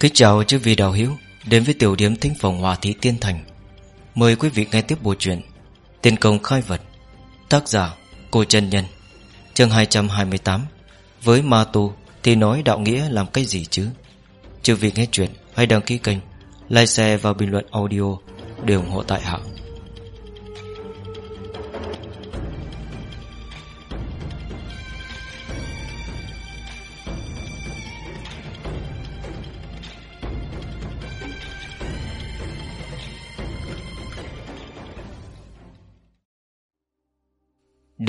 Kính chào chư vị đạo hữu, Đến với tiểu điểm thính phòng hòa thị tiên thành. Mời quý vị nghe tiếp bộ truyện Tiên công khai vật, Tác giả Cô chân Nhân, chương 228 Với ma tu thì nói đạo nghĩa làm cái gì chứ? Chư vị nghe chuyện Hãy đăng ký kênh, Like share và bình luận audio Để ủng hộ tại hạng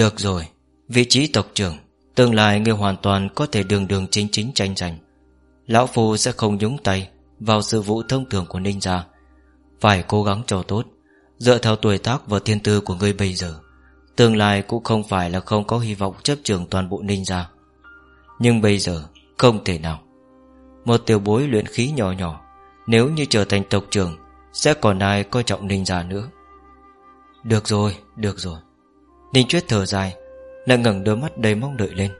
Được rồi. Vị trí tộc trưởng Tương lai người hoàn toàn có thể đường đường chính chính tranh giành. Lão Phu sẽ không nhúng tay Vào sự vụ thông thường của Ninh Gia. Phải cố gắng cho tốt Dựa theo tuổi tác và thiên tư của ngươi bây giờ. Tương lai cũng không phải là không có hy vọng chấp trường toàn bộ Ninh Gia. Nhưng bây giờ Không thể nào. Một tiểu bối luyện khí nhỏ nhỏ Nếu như trở thành tộc trưởng Sẽ còn ai coi trọng Ninh Gia nữa? Được rồi, được rồi. Ninh Chuyết thở dài Lại ngẩng đôi mắt đầy mong đợi lên.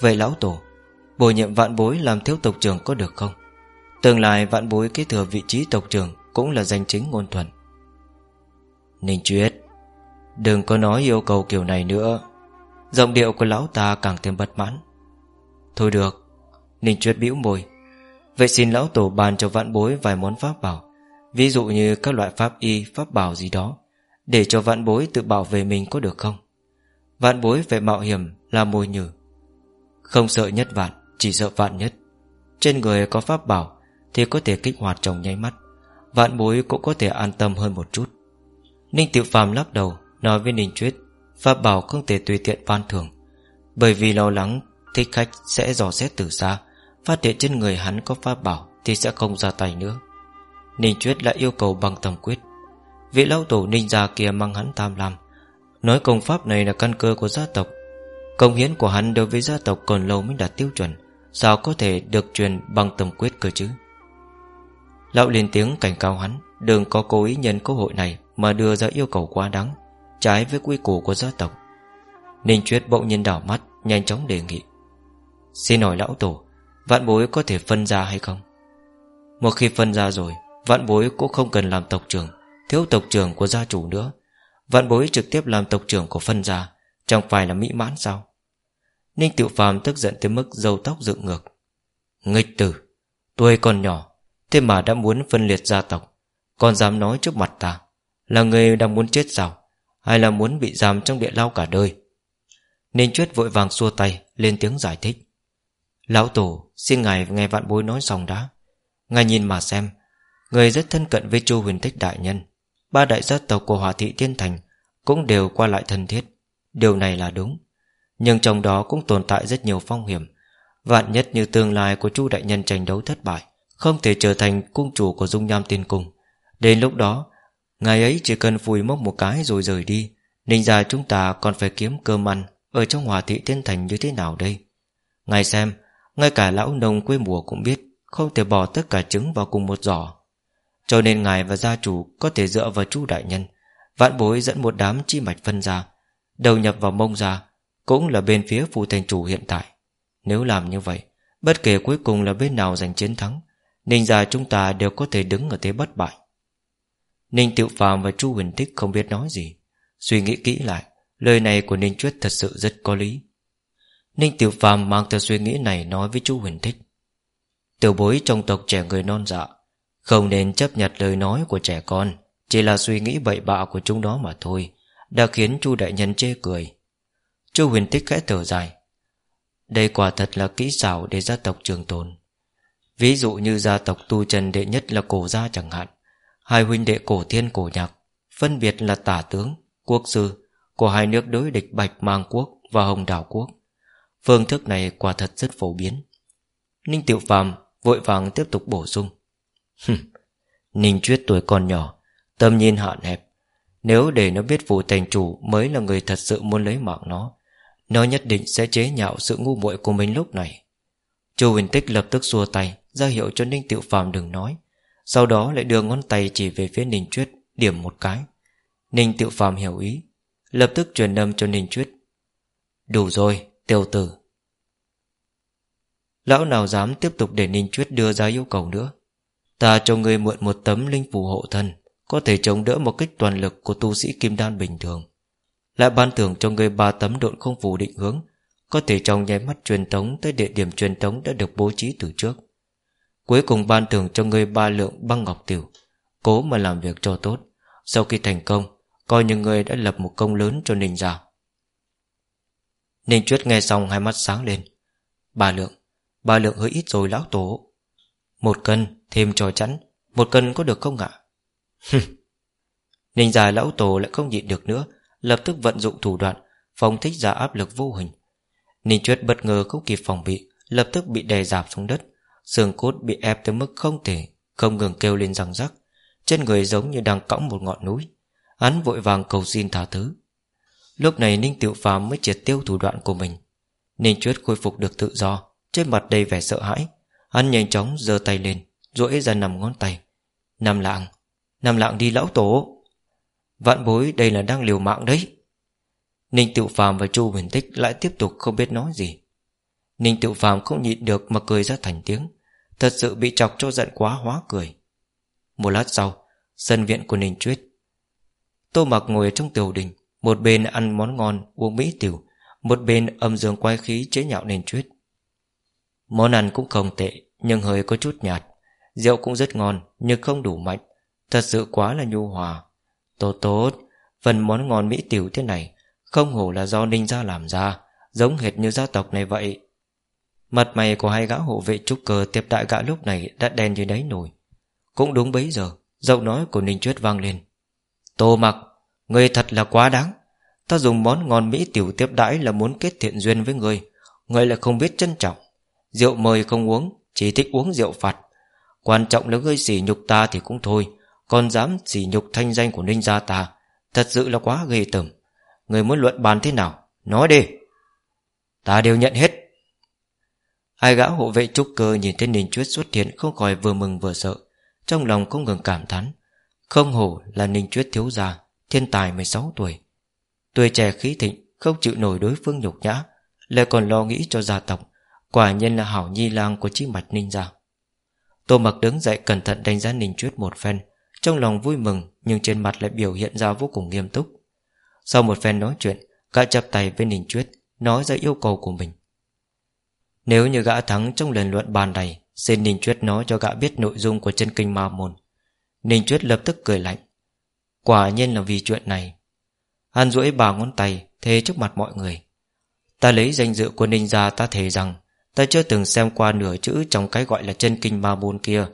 Vậy lão tổ Bổ nhiệm vạn bối làm thiếu tộc trưởng có được không? Tương lai vạn bối kế thừa vị trí tộc trưởng Cũng là danh chính ngôn thuận. Ninh Chuyết Đừng có nói yêu cầu kiểu này nữa. Giọng điệu của lão ta càng thêm bất mãn. Thôi được Ninh Chuyết bĩu môi. Vậy xin lão tổ bàn cho vạn bối vài món pháp bảo Ví dụ như các loại pháp y, pháp bảo gì đó để cho vạn bối tự bảo vệ mình có được không? Vạn bối phải mạo hiểm Là mồi nhử. Không sợ nhất vạn, Chỉ sợ vạn nhất. Trên người có pháp bảo Thì có thể kích hoạt trong nháy mắt. Vạn bối cũng có thể an tâm hơn một chút. Ninh Tiểu Phàm lắc đầu, Nói với Ninh Chuyết Pháp bảo không thể tùy tiện ban thường Bởi vì lo lắng thích khách sẽ dò xét từ xa, Phát hiện trên người hắn có pháp bảo Thì sẽ không ra tay nữa. Ninh Chuyết lại yêu cầu bằng tầm quyết. Vị lão tổ ninh gia kia mang hắn tam lam. Nói công pháp này là căn cơ của gia tộc. Công hiến của hắn đối với gia tộc còn lâu mới đạt tiêu chuẩn. Sao có thể được truyền bằng tầm quyết cơ chứ? Lão lên tiếng cảnh cáo hắn, Đừng có cố ý nhân cơ hội này Mà đưa ra yêu cầu quá đáng, Trái với quy củ của gia tộc. Ninh Chuyết bỗng nhiên đảo mắt, Nhanh chóng đề nghị. Xin hỏi lão tổ, Vạn bối có thể phân ra hay không? Một khi phân ra rồi, Vạn bối cũng không cần làm tộc trưởng. Thiếu tộc trưởng của gia chủ nữa. Vạn bối trực tiếp làm tộc trưởng của phân gia, Chẳng phải là mỹ mãn sao? Ninh Tiểu Phàm tức giận tới mức dâu tóc dựng ngược. Nghịch tử Tôi còn nhỏ, Thế mà đã muốn phân liệt gia tộc, Còn dám nói trước mặt ta, Là người đang muốn chết sao? Hay là muốn bị giam trong địa lao cả đời? Ninh Chuyết vội vàng xua tay, Lên tiếng giải thích. Lão Tổ, xin ngài nghe vạn bối nói xong đã. Ngài nhìn mà xem, Người rất thân cận với chu huyền tích đại nhân. Ba đại gia tộc của Hòa Thị Tiên Thành Cũng đều qua lại thân thiết. Điều này là đúng, Nhưng trong đó cũng tồn tại rất nhiều phong hiểm. Vạn nhất như tương lai của chu đại nhân tranh đấu thất bại, Không thể trở thành cung chủ của dung nham tiên cung. Đến lúc đó Ngày ấy chỉ cần phùi mốc một cái rồi rời đi. Ninh gia chúng ta còn phải kiếm cơm ăn Ở trong hòa thị tiên thành như thế nào đây? Ngài xem, Ngay cả lão nông quê mùa cũng biết Không thể bỏ tất cả trứng vào cùng một giỏ cho nên ngài và gia chủ có thể dựa vào chu đại nhân. Vạn bối dẫn một đám chi mạch phân ra, Đầu nhập vào mông ra Cũng là bên phía phù thành chủ hiện tại. Nếu làm như vậy, Bất kể cuối cùng là bên nào giành chiến thắng, Ninh gia chúng ta đều có thể đứng ở thế bất bại. Ninh Tiệu Phàm và Chu Huyền thích không biết nói gì. Suy nghĩ kỹ lại, Lời này của Ninh Chuyết thật sự rất có lý. Ninh Tiểu Phàm mang theo suy nghĩ này nói với Chu huỳnh Thích Tiểu bối trong tộc trẻ người non dạ không nên chấp nhận lời nói của trẻ con Chỉ là suy nghĩ bậy bạ của chúng đó mà thôi Đã khiến chu đại nhân chê cười. Chu huyền tích khẽ thở dài. Đây quả thật là kỹ xảo để gia tộc trường tồn. Ví dụ như gia tộc tu trần đệ nhất là cổ gia chẳng hạn Hai huynh đệ cổ thiên cổ nhạc Phân biệt là tả tướng, quốc sư Của hai nước đối địch Bạch Mang Quốc và Hồng Đảo Quốc. Phương thức này quả thật rất phổ biến. Ninh Tiểu Phàm vội vàng tiếp tục bổ sung. Ninh Chuyết tuổi còn nhỏ Tâm nhìn hạn hẹp. Nếu để nó biết vụ thành chủ Mới là người thật sự muốn lấy mạng nó Nó nhất định sẽ chế nhạo sự ngu muội của mình lúc này. Chu Huỳnh Tích lập tức xua tay ra hiệu cho Ninh Tiểu Phàm đừng nói. Sau đó lại đưa ngón tay chỉ về phía Ninh Chuyết Điểm một cái. Ninh Tiểu Phàm hiểu ý Lập tức truyền âm cho Ninh Chuyết Đủ rồi, tiêu tử. Lão nào dám tiếp tục để Ninh Chuyết đưa ra yêu cầu nữa? Ta cho ngươi mượn một tấm linh phù hộ thân, Có thể chống đỡ một kích toàn lực Của tu sĩ kim đan bình thường. Lại ban thưởng cho ngươi ba tấm độn không phù định hướng, Có thể trong nháy mắt truyền tống Tới địa điểm truyền tống đã được bố trí từ trước. Cuối cùng ban thưởng cho ngươi ba lượng băng ngọc tiểu, Cố mà làm việc cho tốt. Sau khi thành công, Coi như ngươi đã lập một công lớn cho Ninh gia. Ninh Chuyết nghe xong hai mắt sáng lên. Ba lượng Ba lượng hơi ít rồi lão tổ. Một cân, thêm cho chắn Một cân có được không ạ? Ninh dài lão tổ lại không nhịn được nữa, Lập tức vận dụng thủ đoạn, phóng thích ra áp lực vô hình. Ninh Chuyết bất ngờ không kịp phòng bị, Lập tức bị đè dạp xuống đất. Xương cốt bị ép tới mức không thể, Không ngừng kêu lên răng rắc. Chân người giống như đang cõng một ngọn núi. Hắn vội vàng cầu xin tha thứ. Lúc này Ninh Tiểu Phàm mới triệt tiêu thủ đoạn của mình. Ninh Chuyết khôi phục được tự do, Trên mặt đầy vẻ sợ hãi. Hắn nhanh chóng giơ tay lên, duỗi ra nằm ngón tay. Nằm lạng Nằm lạng đi lão tổ. Vạn bối, đây là đang liều mạng đấy. Ninh Tiểu Phàm và Chu Huyền Tích lại tiếp tục không biết nói gì. Ninh Tiểu Phàm không nhịn được mà cười ra thành tiếng, Thật sự bị chọc cho giận quá hóa cười. Một lát sau, Sân viện của Ninh Chuyết Tô mặc ngồi trong tiểu đình, Một bên ăn món ngon, uống mỹ tiểu, Một bên âm dương quay khí chế nhạo Ninh Chuyết Món ăn cũng không tệ, Nhưng hơi có chút nhạt. Rượu cũng rất ngon, nhưng không đủ mạnh. Thật sự quá là nhu hòa. Tốt tốt. Phần món ngon mỹ tiểu thế này, Không hổ là do Ninh gia làm ra, Giống hệt như gia tộc này vậy. Mặt mày của hai gã hộ vệ trúc cơ Tiếp đại gã lúc này đã đen như đáy nổi Cũng đúng bấy giờ, Giọng nói của Ninh Chuyết vang lên. Tô mặc Người thật là quá đáng. Ta dùng món ngon mỹ tiểu tiếp đãi là muốn kết thiện duyên với người Người lại không biết trân trọng. Rượu mời không uống, Chỉ thích uống rượu phạt Quan trọng là ngươi sỉ nhục ta thì cũng thôi, Còn dám sỉ nhục thanh danh của ninh gia ta, Thật sự là quá ghê tởm. Người muốn luận bàn thế nào, Nói đi. Ta đều nhận hết. Hai gã hộ vệ trúc cơ nhìn thấy Ninh Chuyết xuất hiện Không khỏi vừa mừng vừa sợ, Trong lòng không ngừng cảm thán. Không hổ là Ninh Chuyết thiếu gia, Thiên tài 16 tuổi. Tuổi trẻ khí thịnh, Không chịu nổi đối phương nhục nhã, Lại còn lo nghĩ cho gia tộc. Quả nhiên là hảo nhi lang của chiếc mặt ninh gia. Tô mặc đứng dậy cẩn thận đánh giá Ninh Chuyết một phen, Trong lòng vui mừng, Nhưng trên mặt lại biểu hiện ra vô cùng nghiêm túc. Sau một phen nói chuyện, Gã chắp tay với Ninh Chuyết, Nói ra yêu cầu của mình. Nếu như gã thắng trong lần luận bàn này, Xin Ninh Chuyết nói cho gã biết nội dung của chân kinh ma môn. Ninh Chuyết lập tức cười lạnh. Quả nhiên là vì chuyện này. Hắn duỗi bà ngón tay Thế trước mặt mọi người. Ta lấy danh dự của Ninh gia ta thề rằng Ta chưa từng xem qua nửa chữ Trong cái gọi là chân kinh ma môn kia.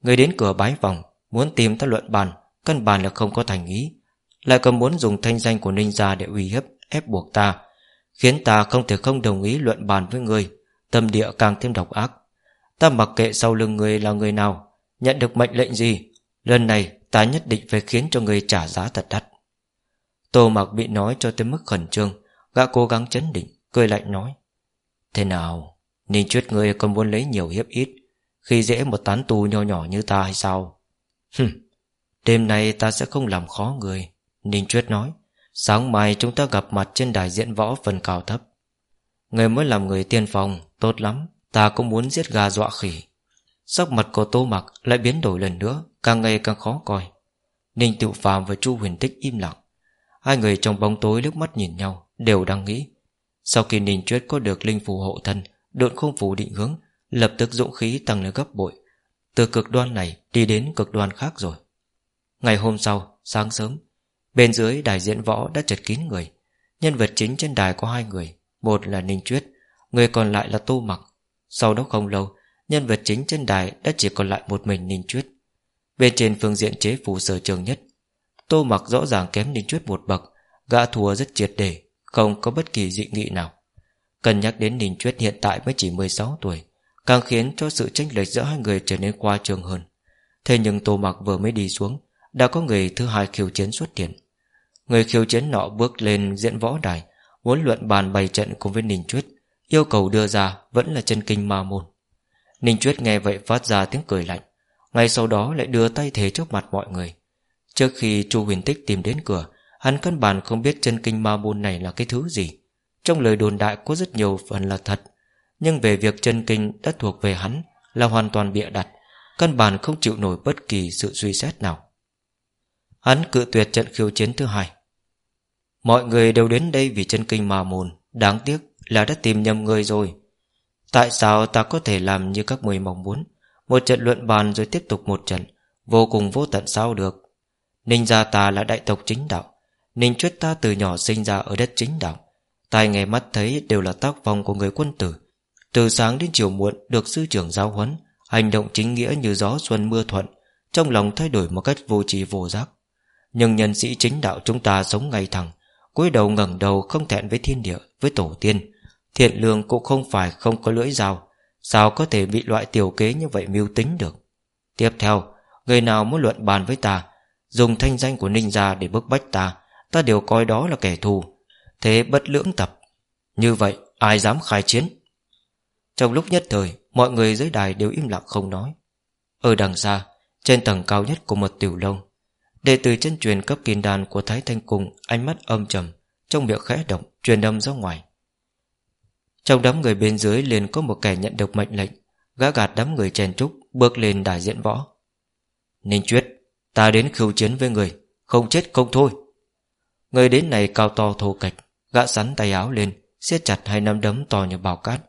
Người đến cửa bái vòng Muốn tìm ta luận bàn, Căn bàn là không có thành ý. Lại còn muốn dùng thanh danh của Ninh gia để uy hiếp, Ép buộc ta, Khiến ta không thể không đồng ý luận bàn với người. Tâm địa càng thêm độc ác. Ta mặc kệ sau lưng người là người nào, Nhận được mệnh lệnh gì, Lần này ta nhất định phải khiến cho người trả giá thật đắt. Tô mặc bị nói cho tới mức khẩn trương, Gã cố gắng chấn định, Cười lạnh nói, Thế nào? Ninh chuyết người còn muốn lấy nhiều hiếp ít, Khi dễ một tán tù nho nhỏ như ta hay sao? Hừm, Đêm nay ta sẽ không làm khó người. Ninh chuyết nói, Sáng mai chúng ta gặp mặt trên đài diễn võ phần cao thấp. Người mới làm người tiên phòng Tốt lắm, Ta cũng muốn giết gà dọa khỉ. Sắc mặt của tô mặc lại biến đổi lần nữa, Càng ngày càng khó coi. Ninh tự Phàm và Chu Huyền Tích im lặng. Hai người trong bóng tối nước mắt nhìn nhau, Đều đang nghĩ, Sau khi Ninh Chuyết có được linh phù hộ thân Độn không phù định hướng, Lập tức dũng khí tăng lên gấp bội. Từ cực đoan này đi đến cực đoan khác rồi. Ngày hôm sau, Sáng sớm, Bên dưới đài diễn võ đã chật kín người. Nhân vật chính trên đài có hai người, Một là Ninh Chuyết, Người còn lại là Tô Mặc. Sau đó không lâu, Nhân vật chính trên đài đã chỉ còn lại một mình Ninh Chuyết. Bên trên phương diện chế phù sở trường nhất, Tô Mặc rõ ràng kém Ninh Chuyết một bậc, Gã thua rất triệt để, Không có bất kỳ dị nghị nào. Cần nhắc đến Ninh Chuyết hiện tại mới chỉ 16 tuổi, Càng khiến cho sự tranh lệch giữa hai người trở nên qua trường hơn. Thế nhưng Tô Mặc vừa mới đi xuống, Đã có người thứ hai khiêu chiến xuất hiện. Người khiêu chiến nọ bước lên diễn võ đài Muốn luận bàn bày trận cùng với Ninh Chuyết, Yêu cầu đưa ra vẫn là chân kinh ma môn. Ninh Chuyết nghe vậy phát ra tiếng cười lạnh, Ngay sau đó lại đưa tay thế trước mặt mọi người. Trước khi Chu Huyền Tích tìm đến cửa, Hắn căn bản không biết chân kinh ma môn này là cái thứ gì. Trong lời đồn đại có rất nhiều phần là thật, Nhưng về việc chân kinh đã thuộc về hắn Là hoàn toàn bịa đặt, Căn bản không chịu nổi bất kỳ sự suy xét nào. Hắn cự tuyệt trận khiêu chiến thứ hai. Mọi người đều đến đây vì chân kinh mà mồn, Đáng tiếc là đã tìm nhầm người rồi. Tại sao ta có thể làm như các người mong muốn? Một trận luận bàn rồi tiếp tục một trận, Vô cùng vô tận sao được. Ninh gia ta là đại tộc chính đạo, Ninh chuyết ta từ nhỏ sinh ra ở đất chính đạo. Tai nghe mắt thấy đều là tác phong của người quân tử. Từ sáng đến chiều muộn Được sư trưởng giáo huấn, Hành động chính nghĩa như gió xuân mưa thuận, Trong lòng thay đổi một cách vô trì vô giác. Nhưng nhân sĩ chính đạo chúng ta sống ngay thẳng, cúi đầu ngẩng đầu không thẹn với thiên địa, Với tổ tiên. Thiện lương cũng không phải không có lưỡi dao, Sao có thể bị loại tiểu kế như vậy mưu tính được? Tiếp theo, Người nào muốn luận bàn với ta, Dùng thanh danh của ninh gia để bức bách ta Ta đều coi đó là kẻ thù. Thế bất lưỡng tập. Như vậy, ai dám khai chiến? Trong lúc nhất thời, Mọi người dưới đài đều im lặng không nói. Ở đằng xa, Trên tầng cao nhất của một tiểu lâu, Đệ tử chân truyền cấp kim đàn của Thái Thanh Cung Ánh mắt âm trầm, Trong miệng khẽ động, truyền âm ra ngoài. Trong đám người bên dưới liền có một kẻ nhận được mệnh lệnh, Gã gạt đám người chèn trúc, Bước lên đài diễn võ. Ninh Chuyết, Ta đến khiêu chiến với người, Không chết không thôi. Người đến này cao to thô cạch Gã sắn tay áo lên, siết chặt hai nắm đấm to như bào cát.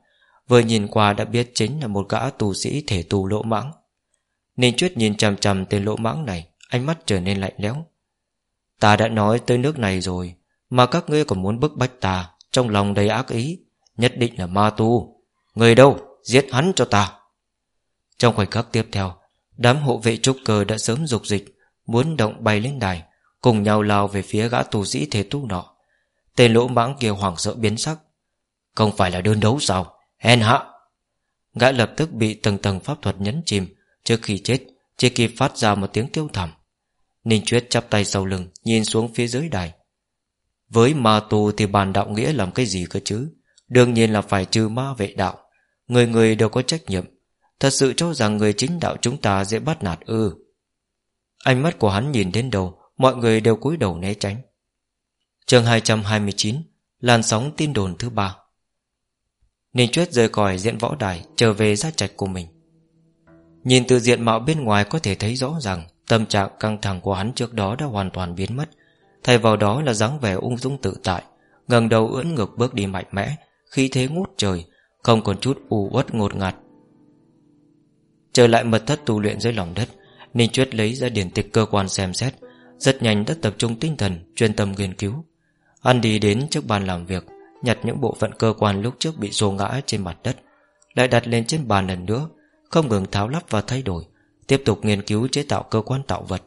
Vừa nhìn qua đã biết chính là một gã tù sĩ thể tù lỗ mãng. Ninh Chuyết nhìn chằm chằm tên lỗ mãng này, Ánh mắt trở nên lạnh lẽo. Ta đã nói tới nước này rồi, Mà các ngươi còn muốn bức bách ta, Trong lòng đầy ác ý, Nhất định là ma tu. Người đâu, giết hắn cho ta. Trong khoảnh khắc tiếp theo, Đám hộ vệ trúc cơ đã sớm dục dịch, Muốn động bay lên đài, Cùng nhau lao về phía gã tù sĩ thể tu nọ. Tên lỗ mãng kia hoảng sợ biến sắc. Không phải là đơn đấu sao? Hèn hạ! Gã lập tức bị tầng tầng pháp thuật nhấn chìm. Trước khi chết Chỉ kịp phát ra một tiếng kêu thảm. Ninh Chuyết chắp tay sau lưng, Nhìn xuống phía dưới đài. Với ma tù thì bàn đạo nghĩa làm cái gì cơ chứ? Đương nhiên là phải trừ ma vệ đạo. Người người đều có trách nhiệm. Thật sự cho rằng người chính đạo chúng ta dễ bắt nạt ư. Ánh mắt của hắn nhìn đến đầu Mọi người đều cúi đầu né tránh chương 229 Làn sóng tin đồn thứ ba. Ninh Chuyết rời khỏi diện võ đài, Trở về gia trạch của mình. Nhìn từ diện mạo bên ngoài có thể thấy rõ ràng, Tâm trạng căng thẳng của hắn trước đó đã hoàn toàn biến mất. Thay vào đó là dáng vẻ ung dung tự tại, ngẩng đầu ưỡn ngực bước đi mạnh mẽ, Khí thế ngút trời, Không còn chút u uất ngột ngạt. Trở lại mật thất tu luyện dưới lòng đất, Ninh Chuyết lấy ra điển tịch cơ quan xem xét, Rất nhanh đã tập trung tinh thần, Chuyên tâm nghiên cứu. Andy đến trước bàn làm việc, Nhặt những bộ phận cơ quan lúc trước bị rô ngã trên mặt đất, Lại đặt lên trên bàn lần nữa, Không ngừng tháo lắp và thay đổi, Tiếp tục nghiên cứu chế tạo cơ quan tạo vật.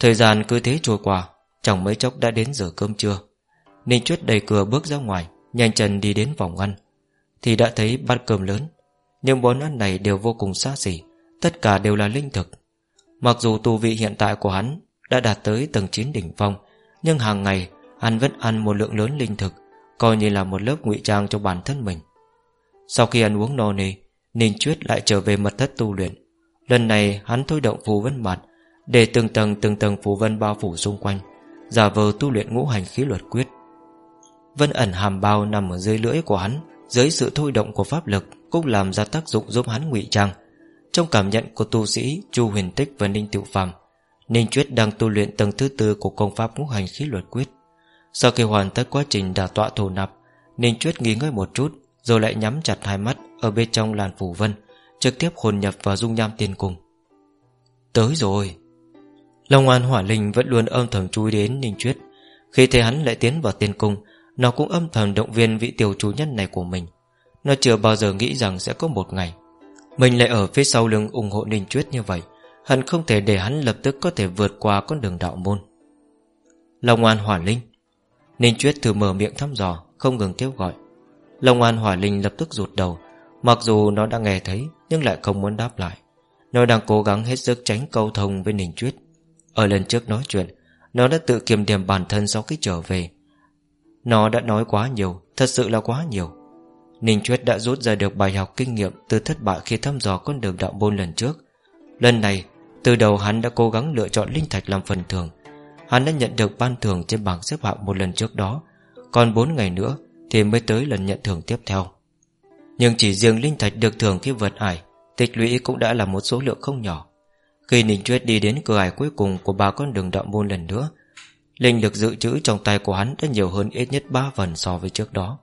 Thời gian cứ thế trôi qua, Chẳng mấy chốc đã đến giờ cơm trưa. Ninh Chuyết đầy cửa bước ra ngoài, Nhanh chân đi đến phòng ăn. Thì đã thấy bát cơm lớn Nhưng món ăn này đều vô cùng xa xỉ, Tất cả đều là linh thực. Mặc dù tu vị hiện tại của hắn Đã đạt tới tầng 9 đỉnh phong, Nhưng hàng ngày hắn vẫn ăn một lượng lớn linh thực, Coi như là một lớp ngụy trang cho bản thân mình. Sau khi ăn uống no nê, Ninh Chuyết lại trở về mật thất tu luyện. Lần này, hắn thôi động phù vân mặt Để từng tầng từng tầng phù vân bao phủ xung quanh, Giả vờ tu luyện ngũ hành khí luật quyết. Vân ẩn hàm bao nằm ở dưới lưỡi của hắn, Dưới sự thôi động của pháp lực Cũng làm ra tác dụng giúp hắn ngụy trang. Trong cảm nhận của tu sĩ Chu huyền tích và Ninh Tiểu Phàm, Ninh Chuyết đang tu luyện tầng thứ tư Của công pháp ngũ hành khí luật quyết. Sau khi hoàn tất quá trình đả tọa thổ nạp, Ninh Chuyết nghỉ ngơi một chút, Rồi lại nhắm chặt hai mắt Ở bên trong làn phủ vân, Trực tiếp hồn nhập vào dung nham tiên cung Tới rồi. Long An Hỏa Linh vẫn luôn âm thầm chui đến Ninh Chuyết. Khi thấy hắn lại tiến vào tiên cung Nó cũng âm thầm động viên vị tiểu chủ nhân này của mình. Nó chưa bao giờ nghĩ rằng sẽ có một ngày. Mình lại ở phía sau lưng ủng hộ Ninh Chuyết như vậy hắn không thể để hắn lập tức có thể vượt qua con đường đạo môn. Long An Hỏa Linh Ninh Chuyết thử mở miệng thăm dò, Không ngừng kêu gọi. Long An Hỏa Linh lập tức rụt đầu, Mặc dù nó đã nghe thấy, Nhưng lại không muốn đáp lại. Nó đang cố gắng hết sức tránh câu thông với Ninh Chuyết. Ở lần trước nói chuyện, Nó đã tự kiềm điểm bản thân sau khi trở về. Nó đã nói quá nhiều, Thật sự là quá nhiều. Ninh Chuyết đã rút ra được bài học kinh nghiệm Từ thất bại khi thăm dò con đường đạo môn lần trước. Lần này, Từ đầu hắn đã cố gắng lựa chọn linh thạch làm phần thưởng Hắn đã nhận được ban thưởng trên bảng xếp hạng một lần trước đó, Còn 4 ngày nữa Thì mới tới lần nhận thưởng tiếp theo. Nhưng chỉ riêng linh thạch được thưởng khi vượt ải, Tích lũy cũng đã là một số lượng không nhỏ. Khi Ninh Chuyết đi đến cửa ải cuối cùng Của ba con đường đạo môn lần nữa, Linh được dự trữ trong tay của hắn Đã nhiều hơn ít nhất 3 phần so với trước đó.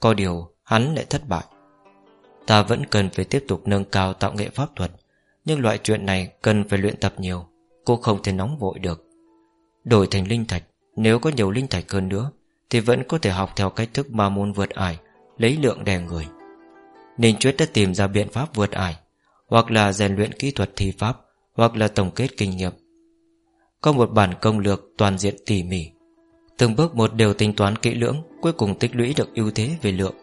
Có điều, hắn lại thất bại. Ta vẫn cần phải tiếp tục nâng cao tạo nghệ pháp thuật, Nhưng loại chuyện này cần phải luyện tập nhiều Cô không thể nóng vội được. Đổi thành linh thạch. Nếu có nhiều linh thạch hơn nữa, Thì vẫn có thể học theo cách thức ma môn vượt ải, Lấy lượng đè người. Ninh Chuyết đã tìm ra biện pháp vượt ải, Hoặc là rèn luyện kỹ thuật thi pháp, Hoặc là tổng kết kinh nghiệm. Có một bản công lược toàn diện tỉ mỉ. Từng bước một đều tính toán kỹ lưỡng, Cuối cùng tích lũy được ưu thế về lượng.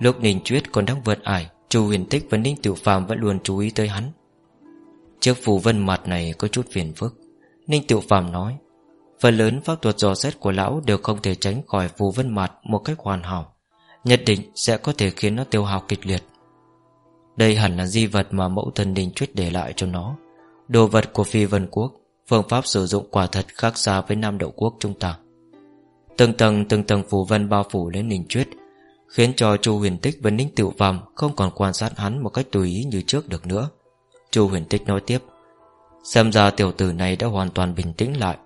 Lúc Ninh Chuyết còn đang vượt ải, Chu huyền tích và Ninh Tiểu Phàm vẫn luôn chú ý tới hắn. Chiếc phù vân mặt này có chút phiền phức. Ninh Tiểu Phàm nói, Phần lớn pháp thuật dò xét của lão Đều không thể tránh khỏi phù vân mặt Một cách hoàn hảo, Nhất định sẽ có thể khiến nó tiêu hao kịch liệt. Đây hẳn là di vật mà mẫu thần đình chuyết để lại cho nó. Đồ vật của phi vân quốc, Phương pháp sử dụng quả thật khác xa với Nam Đậu Quốc chúng ta. Từng tầng từng tầng phù vân bao phủ lên Ninh Chuyết Khiến cho Chu Huyền Tích và Ninh Tiểu Phàm Không còn quan sát hắn một cách tùy ý như trước được nữa. Chu Huyền Tích nói tiếp Xem ra tiểu tử này đã hoàn toàn bình tĩnh lại.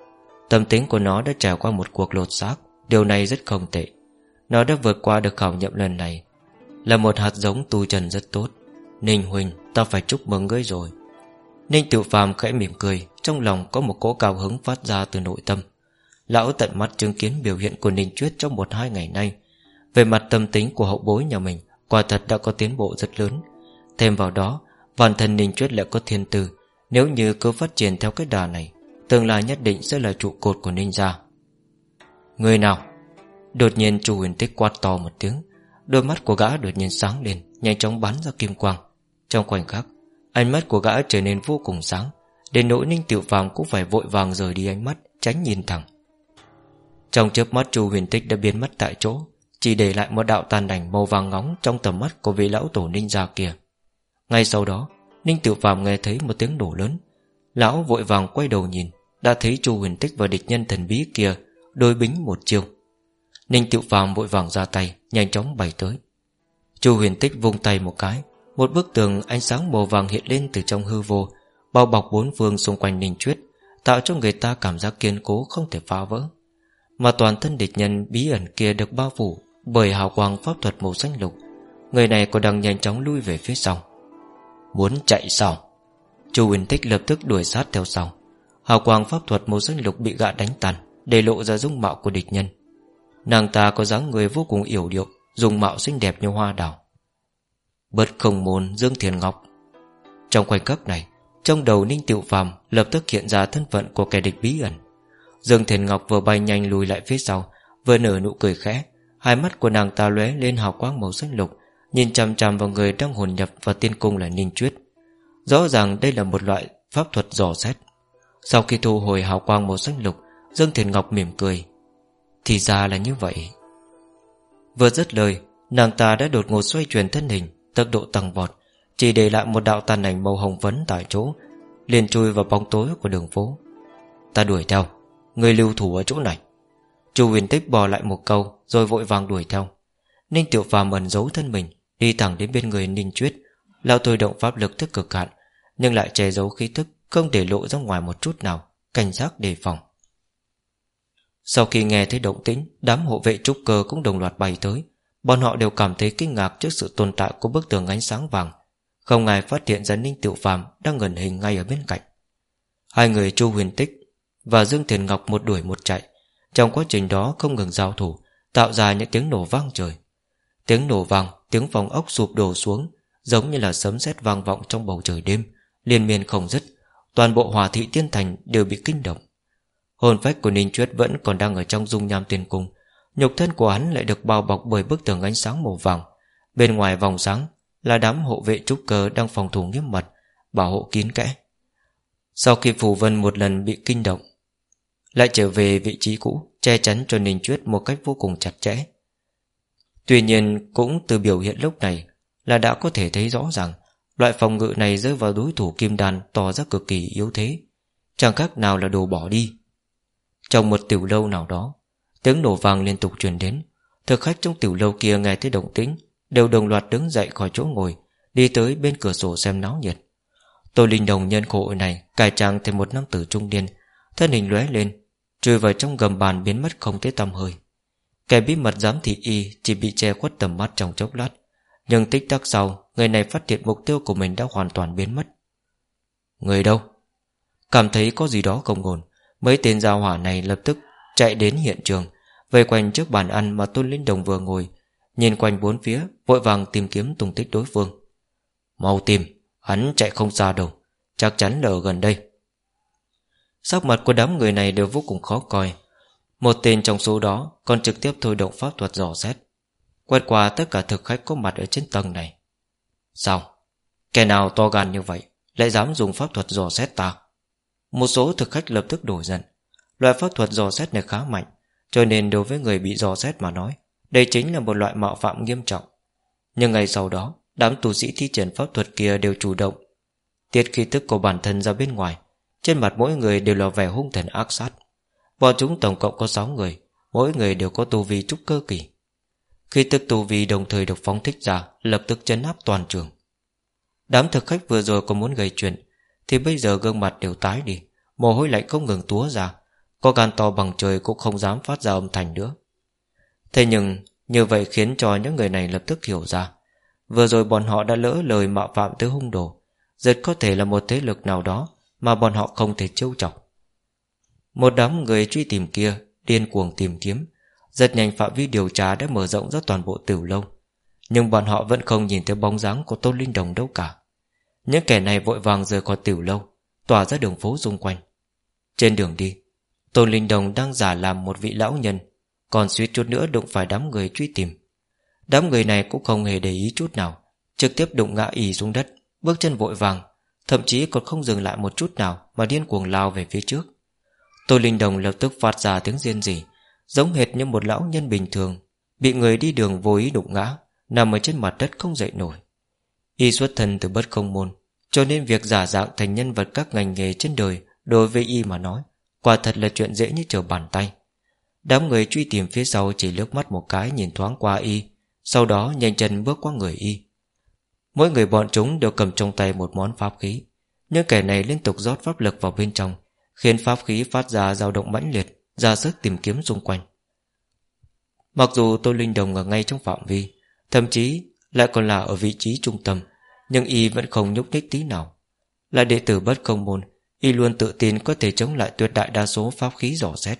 Tâm tính của nó đã trải qua một cuộc lột xác. Điều này rất không tệ. Nó đã vượt qua được khảo nghiệm lần này. Là một hạt giống tu trần rất tốt. Ninh Huỳnh, Ta phải chúc mừng ngươi rồi. Ninh Tiểu Phàm khẽ mỉm cười, Trong lòng có một cỗ cao hứng phát ra từ nội tâm. Lão tận mắt chứng kiến biểu hiện của Ninh Chuyết Trong một hai ngày nay. Về mặt tâm tính của hậu bối nhà mình, Quả thật đã có tiến bộ rất lớn. Thêm vào đó, Bản thân Ninh Chuyết lại có thiên tư. Nếu như cứ phát triển theo cái đà này, Tương lai nhất định sẽ là trụ cột của ninja. Người nào? Đột nhiên chu huyền tích quát to một tiếng. Đôi mắt của gã đột nhiên sáng lên, Nhanh chóng bắn ra kim quang. Trong khoảnh khắc, Ánh mắt của gã trở nên vô cùng sáng, Đến nỗi ninh tiểu phàm cũng phải vội vàng rời đi ánh mắt, Tránh nhìn thẳng. Trong chớp mắt, chu huyền tích đã biến mất tại chỗ, Chỉ để lại một đạo tàn ảnh màu vàng ngóng Trong tầm mắt của vị lão tổ ninh kia. Ngay sau đó Ninh Tiểu Phạm nghe thấy một tiếng nổ lớn. Lão vội vàng quay đầu nhìn, Đã thấy Chu huyền tích và địch nhân thần bí kia Đôi bính một chiêu. Ninh Tiểu Phạm vội vàng ra tay, Nhanh chóng bày tới. Chu huyền tích vung tay một cái, Một bức tường ánh sáng màu vàng hiện lên từ trong hư vô, Bao bọc bốn phương xung quanh Ninh Chuyết Tạo cho người ta cảm giác kiên cố không thể phá vỡ. Mà toàn thân địch nhân bí ẩn kia được bao phủ Bởi hào quang pháp thuật màu xanh lục. Người này còn đang nhanh chóng lui về phía sau. Muốn chạy sao Chu Huyền Tích lập tức đuổi sát theo sau. Hào quang pháp thuật màu xanh lục bị gã đánh tàn Để lộ ra dung mạo của địch nhân. Nàng ta có dáng người vô cùng yểu điệu Dùng mạo xinh đẹp như hoa đào. Bất không môn Dương Thiền Ngọc. Trong khoảnh khắc này, Trong đầu Ninh Tiệu Phàm lập tức hiện ra thân phận của kẻ địch bí ẩn. Dương Thiền Ngọc vừa bay nhanh lùi lại phía sau, Vừa nở nụ cười khẽ, Hai mắt của nàng ta lóe lên hào quang màu xanh lục Nhìn chằm chằm vào người đang hồn nhập vào tiên cung là Ninh Chuyết. Rõ ràng đây là một loại pháp thuật dò xét. Sau khi thu hồi hào quang màu xanh lục, Dương Thiền Ngọc mỉm cười. Thì ra là như vậy. Vừa dứt lời, Nàng ta đã đột ngột xoay chuyển thân hình, Tốc độ tăng vọt, Chỉ để lại một đạo tàn ảnh màu hồng phấn tại chỗ, liền chui vào bóng tối của đường phố. Ta đuổi theo. Người lưu thủ ở chỗ này. Chu huyền tích bò lại một câu, Rồi vội vàng đuổi theo. Ninh tiểu phàm ẩn giấu thân mình. Đi thẳng đến bên người Ninh Chuyết lão tôi động pháp lực thức cực hạn, Nhưng lại che giấu khí thức Không để lộ ra ngoài một chút nào, Cảnh giác đề phòng. Sau khi nghe thấy động tĩnh, Đám hộ vệ trúc cơ cũng đồng loạt bay tới. Bọn họ đều cảm thấy kinh ngạc Trước sự tồn tại của bức tường ánh sáng vàng. Không ai phát hiện ra Ninh Tiểu Phàm Đang ngẩn hình ngay ở bên cạnh. Hai người Chu Huyền Tích Và Dương Thiền Ngọc một đuổi một chạy. Trong quá trình đó không ngừng giao thủ, Tạo ra những tiếng nổ vang trời. Tiếng nổ vang Tiếng phòng ốc sụp đổ xuống, Giống như là sấm sét vang vọng trong bầu trời đêm, Liên miên không dứt. Toàn bộ hòa thị tiên thành đều bị kinh động. Hồn phách của Ninh Chuyết vẫn còn đang ở trong dung nham tiên cung. Nhục thân của hắn lại được bao bọc bởi bức tường ánh sáng màu vàng. Bên ngoài vòng sáng Là đám hộ vệ trúc cơ đang phòng thủ nghiêm mật, Bảo hộ kín kẽ. Sau khi phù vân một lần bị kinh động, Lại trở về vị trí cũ, Che chắn cho Ninh Chuyết một cách vô cùng chặt chẽ. Tuy nhiên cũng từ biểu hiện lúc này Là đã có thể thấy rõ ràng, Loại phòng ngự này rơi vào đối thủ kim đàn Tỏ ra cực kỳ yếu thế. Chẳng khác nào là đồ bỏ đi. Trong một tiểu lâu nào đó, Tiếng nổ vàng liên tục truyền đến. Thực khách trong tiểu lâu kia nghe thấy động tĩnh, Đều đồng loạt đứng dậy khỏi chỗ ngồi, Đi tới bên cửa sổ xem náo nhiệt. Tô Linh Đồng nhân khổ này cài trang thành một nam tử trung niên, Thân hình lóe lên Trùi vào trong gầm bàn biến mất không tới tăm hơi. Kẻ bí mật giám thị y Chỉ bị che khuất tầm mắt trong chốc lát. Nhưng tích tắc sau, Người này phát hiện mục tiêu của mình đã hoàn toàn biến mất. Người đâu? Cảm thấy có gì đó không ổn, Mấy tên giao hỏa này lập tức chạy đến hiện trường. Về quanh trước bàn ăn mà Tôn Linh Đồng vừa ngồi, Nhìn quanh bốn phía, Vội vàng tìm kiếm tung tích đối phương. Mau tìm, Hắn chạy không xa đâu, Chắc chắn là ở gần đây. Sắc mặt của đám người này đều vô cùng khó coi. Một tên trong số đó Còn trực tiếp thôi động pháp thuật dò xét. Quét qua tất cả thực khách có mặt ở trên tầng này. Sao Kẻ nào to gan như vậy Lại dám dùng pháp thuật dò xét ta? Một số thực khách lập tức đổi giận. Loại pháp thuật dò xét này khá mạnh, Cho nên đối với người bị dò xét mà nói, Đây chính là một loại mạo phạm nghiêm trọng. Nhưng ngày sau đó, Đám tù sĩ thi triển pháp thuật kia đều chủ động. Tiết khí tức của bản thân ra bên ngoài, Trên mặt mỗi người đều là vẻ hung thần ác sát. Bọn chúng tổng cộng có 6 người, Mỗi người đều có tu vi trúc cơ kỳ. Khi tức tu vi đồng thời được phóng thích ra, Lập tức chấn áp toàn trường. Đám thực khách vừa rồi còn muốn gây chuyện, Thì bây giờ gương mặt đều tái đi, Mồ hôi lạnh không ngừng túa ra, Có gan to bằng trời cũng không dám phát ra âm thanh nữa. Thế nhưng, Như vậy khiến cho những người này lập tức hiểu ra, Vừa rồi bọn họ đã lỡ lời mạo phạm tới hung đồ, Rất có thể là một thế lực nào đó Mà bọn họ không thể trêu chọc một đám người truy tìm kia, Điên cuồng tìm kiếm. Rất nhanh phạm vi điều tra đã mở rộng ra toàn bộ tiểu lâu. Nhưng bọn họ vẫn không nhìn thấy bóng dáng của Tôn Linh Đồng đâu cả. Những kẻ này vội vàng rời khỏi tiểu lâu, Tỏa ra đường phố xung quanh. Trên đường đi, Tôn Linh Đồng đang giả làm một vị lão nhân, Còn suýt chút nữa đụng phải đám người truy tìm. Đám người này cũng không hề để ý chút nào, Trực tiếp đụng ngã ì xuống đất, Bước chân vội vàng, Thậm chí còn không dừng lại một chút nào Mà điên cuồng lao về phía trước. Tô Linh Đồng lập tức phát ra tiếng riêng gì Giống hệt như một lão nhân bình thường, Bị người đi đường vô ý đụng ngã, Nằm ở trên mặt đất không dậy nổi. Y xuất thân từ bất công môn, Cho nên việc giả dạng thành nhân vật các ngành nghề trên đời Đối với Y mà nói, Quả thật là chuyện dễ như trở bàn tay. Đám người truy tìm phía sau chỉ lướt mắt một cái nhìn thoáng qua Y, sau đó nhanh chân bước qua người y. Mỗi người bọn chúng đều cầm trong tay một món pháp khí Nhưng kẻ này liên tục rót pháp lực vào bên trong Khiến pháp khí phát ra dao động mãnh liệt, ra sức tìm kiếm xung quanh. Mặc dù Tô Linh Đồng ở ngay trong phạm vi, Thậm chí lại còn là ở vị trí trung tâm, Nhưng y vẫn không nhúc nhích tí nào. Là đệ tử bất công môn, Y luôn tự tin có thể chống lại tuyệt đại đa số pháp khí dò xét.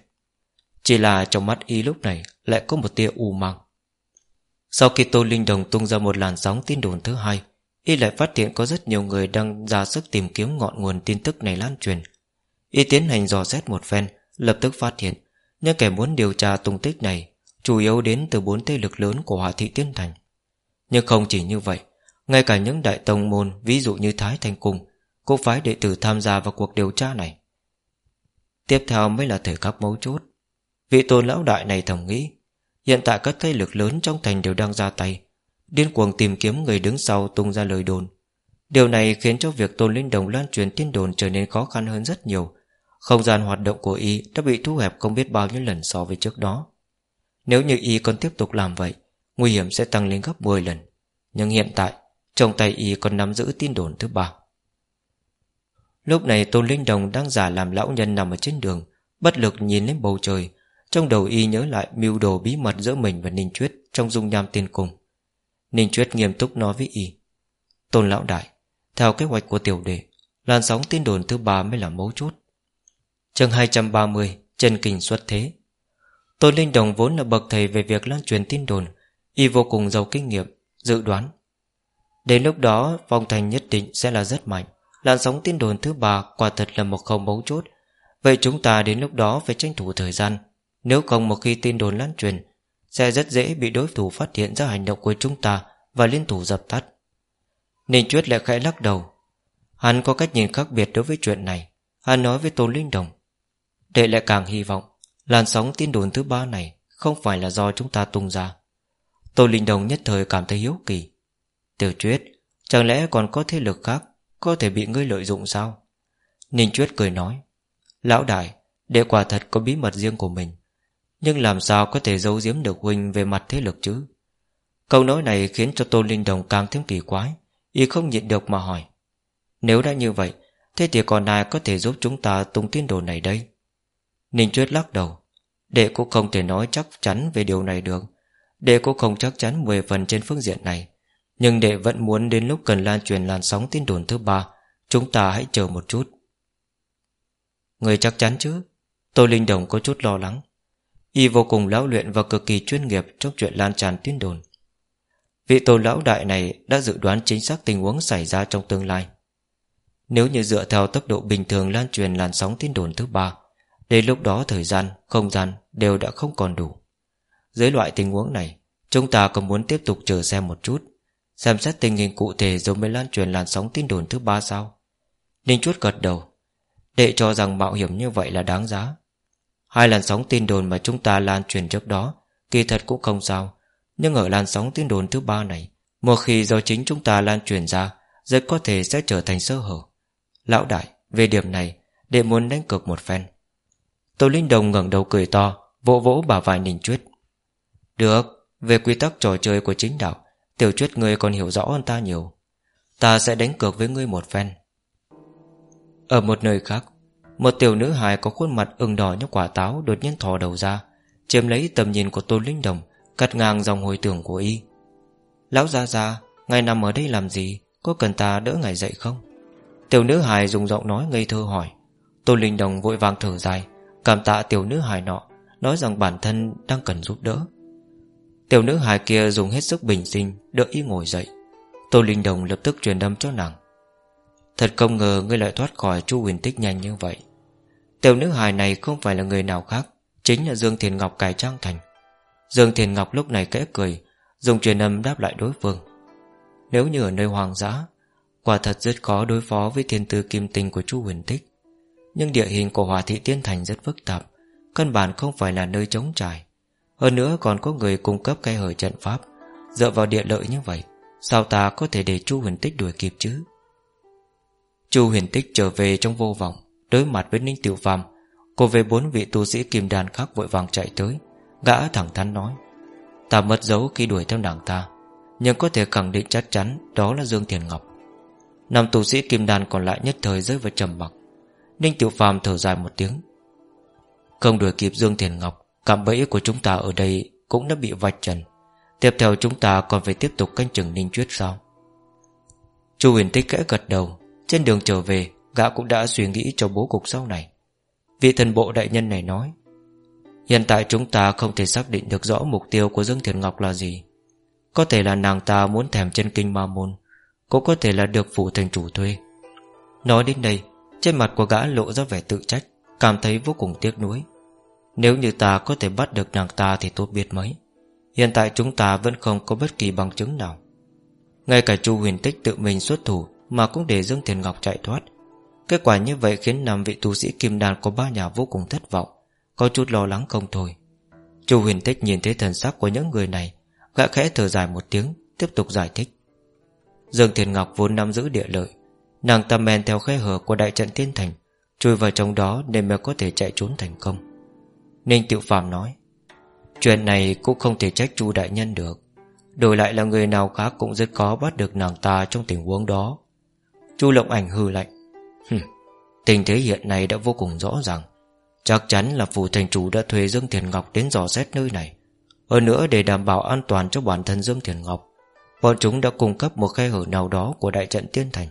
Chỉ là trong mắt y lúc này Lại có một tia u mang. Sau khi Tô Linh Đồng tung ra một làn sóng tin đồn thứ hai, Y lại phát hiện có rất nhiều người đang ra sức tìm kiếm ngọn nguồn tin tức này lan truyền. Y tiến hành dò xét một phen, Lập tức phát hiện, Những kẻ muốn điều tra tung tích này Chủ yếu đến từ bốn thế lực lớn của Hòa Thị Tiên Thành. Nhưng không chỉ như vậy, Ngay cả những đại tông môn, Ví dụ như Thái thành Cung, Cũng phái đệ tử tham gia vào cuộc điều tra này. Tiếp theo mới là thời khắc mấu chốt. Vị tôn lão đại này thầm nghĩ, Hiện tại các thế lực lớn trong thành đều đang ra tay, Điên cuồng tìm kiếm người đứng sau tung ra lời đồn. Điều này khiến cho việc Tôn Linh Đồng lan truyền tin đồn trở nên khó khăn hơn rất nhiều không gian hoạt động của y đã bị thu hẹp không biết bao nhiêu lần so với trước đó. Nếu như y còn tiếp tục làm vậy, Nguy hiểm sẽ tăng lên gấp 10 lần. Nhưng hiện tại, Trong tay y còn nắm giữ tin đồn thứ ba. Lúc này Tôn Linh Đồng đang giả làm lão nhân nằm ở trên đường, Bất lực nhìn lên bầu trời. Trong đầu y nhớ lại mưu đồ bí mật giữa mình và Ninh Chuyết Trong dung nham tiên cùng. Ninh Chuyết nghiêm túc nói với y, Tôn lão đại, Theo kế hoạch của tiểu đệ, Làn sóng tin đồn thứ ba mới là mấu chốt chương 230 Chân kinh xuất thế. Tôn Linh Đồng vốn là bậc thầy về việc lan truyền tin đồn, Y vô cùng giàu kinh nghiệm, Dự đoán. Đến lúc đó, phong thành nhất định sẽ là rất mạnh. Làn sóng tin đồn thứ ba Quả thật là một không bấu chốt. Vậy chúng ta đến lúc đó phải tranh thủ thời gian. Nếu không một khi tin đồn lan truyền, Sẽ rất dễ bị đối thủ phát hiện ra hành động của chúng ta Và liên thủ dập tắt. Ninh Chuyết lại khẽ lắc đầu. Hắn có cách nhìn khác biệt đối với chuyện này. Hắn nói với tôn Linh Đồng. Đệ lại càng hy vọng, Làn sóng tin đồn thứ ba này Không phải là do chúng ta tung ra. Tô Linh Đồng nhất thời cảm thấy hiếu kỳ. Tiểu Chuyết, Chẳng lẽ còn có thế lực khác Có thể bị ngươi lợi dụng sao? Ninh Chuyết cười nói, Lão đại, Đệ quả thật có bí mật riêng của mình, nhưng làm sao có thể giấu giếm được huynh về mặt thế lực chứ? Câu nói này khiến cho Tôn Linh Đồng càng thêm kỳ quái, Y không nhịn được mà hỏi, Nếu đã như vậy, Thế thì còn ai có thể giúp chúng ta tung tin đồn này đây? Ninh Chuyết lắc đầu. Đệ cũng không thể nói chắc chắn về điều này được. Đệ cũng không chắc chắn 10 phần trên phương diện này. Nhưng đệ vẫn muốn đến lúc cần lan truyền làn sóng tin đồn thứ ba. Chúng ta hãy chờ một chút. Người chắc chắn chứ? Tô Linh Đồng có chút lo lắng. Y vô cùng lão luyện và cực kỳ chuyên nghiệp Trong chuyện lan tràn tin đồn. Vị tổ lão đại này đã dự đoán chính xác tình huống xảy ra trong tương lai. Nếu như dựa theo tốc độ bình thường lan truyền làn sóng tin đồn thứ ba Đến lúc đó thời gian, không gian đều đã không còn đủ. Dưới loại tình huống này Chúng ta còn muốn tiếp tục chờ xem một chút Xem xét tình hình cụ thể rồi mới lan truyền làn sóng tin đồn thứ ba sao? Ninh chút gật đầu Đệ cho rằng mạo hiểm như vậy là đáng giá. Hai làn sóng tin đồn mà chúng ta lan truyền trước đó Kỳ thật cũng không sao Nhưng ở làn sóng tin đồn thứ ba này Một khi do chính chúng ta lan truyền ra Rất có thể sẽ trở thành sơ hở. Lão đại, về điểm này Đệ muốn đánh cược một phen. Tô Linh Đồng ngẩng đầu cười to Vỗ vỗ bà vai Ninh Chuyết. Được, về quy tắc trò chơi của chính đạo Tiểu Chuyết ngươi còn hiểu rõ hơn ta nhiều. Ta sẽ đánh cược với ngươi một phen. Ở một nơi khác Một tiểu nữ hài có khuôn mặt ửng đỏ như quả táo Đột nhiên thò đầu ra Chiếm lấy tầm nhìn của Tô Linh Đồng Cắt ngang dòng hồi tưởng của y. Lão ra ra Ngài nằm ở đây làm gì? Có cần ta đỡ ngài dậy không? Tiểu nữ hài dùng giọng nói ngây thơ hỏi. Tô Linh Đồng vội vàng thở dài. Cảm tạ tiểu nữ hài nọ, Nói rằng bản thân đang cần giúp đỡ. Tiểu nữ hài kia dùng hết sức bình sinh Đỡ y ngồi dậy. Tô Linh Đồng lập tức truyền âm cho nàng. Thật không ngờ ngươi lại thoát khỏi Chu huyền tích nhanh như vậy. Tiểu nữ hài này không phải là người nào khác, Chính là Dương Thiền Ngọc cải trang thành. Dương Thiền Ngọc lúc này kẽ cười, Dùng truyền âm đáp lại đối phương. Nếu như ở nơi hoàng dã, Quả thật rất khó đối phó với thiên tư kim tinh của chu huyền tích. Nhưng địa hình của Hòa Thị Tiên Thành rất phức tạp, Căn bản không phải là nơi trống trải. Hơn nữa còn có người cung cấp cây hở trận pháp, Dựa vào địa lợi như vậy, Sao ta có thể để chu huyền tích đuổi kịp chứ? Chu huyền tích trở về trong vô vọng, Đối mặt với Ninh Tiểu Phàm, Cô về bốn vị tu sĩ kim đàn khác vội vàng chạy tới, Gã thẳng thắn nói, Ta mất dấu khi đuổi theo nàng ta, Nhưng có thể khẳng định chắc chắn Đó là Dương Thiền Ngọc. Năm tu sĩ kim đàn còn lại nhất thời rơi vào trầm mặc Ninh Tiểu Phàm thở dài một tiếng. Không đuổi kịp Dương Thiền Ngọc, Cạm bẫy của chúng ta ở đây Cũng đã bị vạch trần. Tiếp theo chúng ta còn phải tiếp tục canh chừng Ninh Chuyết sao? Chu huyền tích kẽ gật đầu. Trên đường trở về, Gã cũng đã suy nghĩ cho bố cục sau này. Vị thần bộ đại nhân này nói, Hiện tại chúng ta không thể xác định được rõ mục tiêu của Dương Thiền Ngọc là gì. Có thể là nàng ta muốn thèm chân kinh ma môn, Cũng có thể là được phụ thành chủ thuê. Nói đến đây trên mặt của gã lộ ra vẻ tự trách, Cảm thấy vô cùng tiếc nuối. Nếu như ta có thể bắt được nàng ta thì tốt biết mấy. Hiện tại chúng ta vẫn không có bất kỳ bằng chứng nào. Ngay cả chu huyền tích tự mình xuất thủ Mà cũng để Dương Thiền Ngọc chạy thoát. Kết quả như vậy khiến năm vị tu sĩ kim đàn của ba nhà vô cùng thất vọng, Có chút lo lắng không thôi. Chu huyền tích nhìn thấy thần sắc của những người này, Gã khẽ thở dài một tiếng, Tiếp tục giải thích. Dương Thiền Ngọc vốn nắm giữ địa lợi Nàng ta men theo khe hở của đại trận tiên thành, Chui vào trong đó nên mới có thể chạy trốn thành công. Ninh Tiểu Phạm nói, Chuyện này cũng không thể trách chu đại nhân được. Đổi lại là người nào khác cũng rất khó bắt được nàng ta trong tình huống đó. Chu Lộng Ảnh hư lạnh Tình thế hiện nay đã vô cùng rõ ràng. Chắc chắn là phủ thành chủ đã thuê Dương Thiền Ngọc đến dò xét nơi này. Hơn nữa để đảm bảo an toàn cho bản thân Dương Thiền Ngọc, Bọn chúng đã cung cấp một khe hở nào đó của đại trận tiên thành.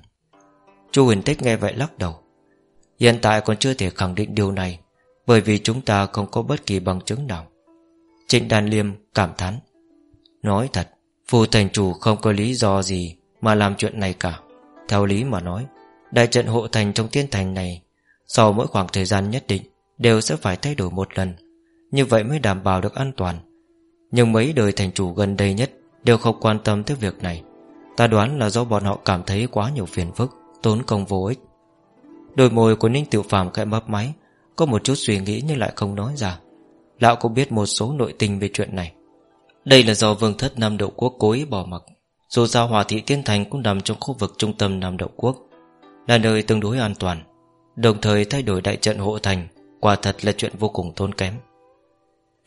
Chu huyền tích nghe vậy lắc đầu. Hiện tại còn chưa thể khẳng định điều này, Bởi vì chúng ta không có bất kỳ bằng chứng nào. Trịnh đan Liêm cảm thán. Nói thật, Phù thành chủ không có lý do gì Mà làm chuyện này cả. Theo lý mà nói, Đại trận hộ thành trong tiên thành này, Sau mỗi khoảng thời gian nhất định, Đều sẽ phải thay đổi một lần. Như vậy mới đảm bảo được an toàn. Nhưng mấy đời thành chủ gần đây nhất Đều không quan tâm tới việc này. Ta đoán là do bọn họ cảm thấy quá nhiều phiền phức. Tốn công vô ích. Đôi môi của Ninh Tiểu Phàm khẽ mấp máy, Có một chút suy nghĩ nhưng lại không nói ra. Lão cũng biết một số nội tình về chuyện này. Đây là do vương thất Nam Đậu Quốc cố ý bỏ mặc. Dù sao Hòa Thị Tiên Thành cũng nằm trong khu vực trung tâm Nam Đậu Quốc, Là nơi tương đối an toàn, Đồng thời thay đổi đại trận hộ thành, Quả thật là chuyện vô cùng tốn kém.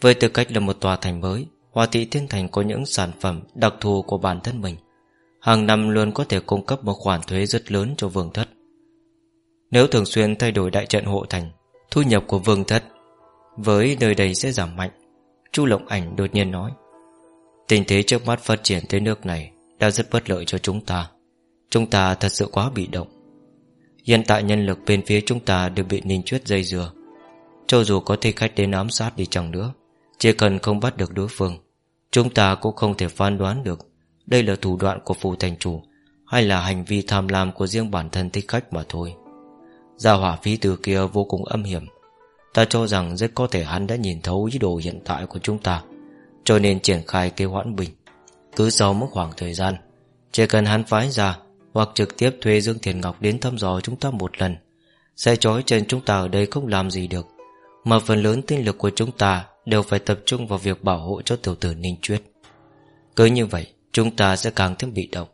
Với tư cách là một tòa thành mới, Hòa thị Thiên Thành có những sản phẩm đặc thù của bản thân mình. Hàng năm luôn có thể cung cấp một khoản thuế rất lớn cho vương thất. Nếu thường xuyên thay đổi đại trận hộ thành, Thu nhập của vương thất Với nơi đây sẽ giảm mạnh, Chu Lộng Ảnh đột nhiên nói. Tình thế trước mắt phát triển tới nước này Đã rất bất lợi cho chúng ta. Chúng ta thật sự quá bị động. Hiện tại nhân lực bên phía chúng ta Đều bị ninh chuyết dây dừa. Cho dù có thể khách đến ám sát đi chẳng nữa, Chỉ cần không bắt được đối phương, Chúng ta cũng không thể phán đoán được. Đây là thủ đoạn của phù thành chủ, Hay là hành vi tham lam của riêng bản thân thích khách mà thôi. Gia hỏa phí từ kia vô cùng âm hiểm. Ta cho rằng rất có thể hắn đã nhìn thấu ý đồ hiện tại của chúng ta, Cho nên triển khai kế hoãn bình. Cứ sau một khoảng thời gian, Chỉ cần hắn phái ra Hoặc trực tiếp thuê Dương Thiền Ngọc đến thăm dò chúng ta một lần Xe chói trên chúng ta ở đây không làm gì được, Mà phần lớn tinh lực của chúng ta Đều phải tập trung vào việc bảo hộ cho tiểu tử Ninh Chuyết. Cứ như vậy Chúng ta sẽ càng thêm bị động.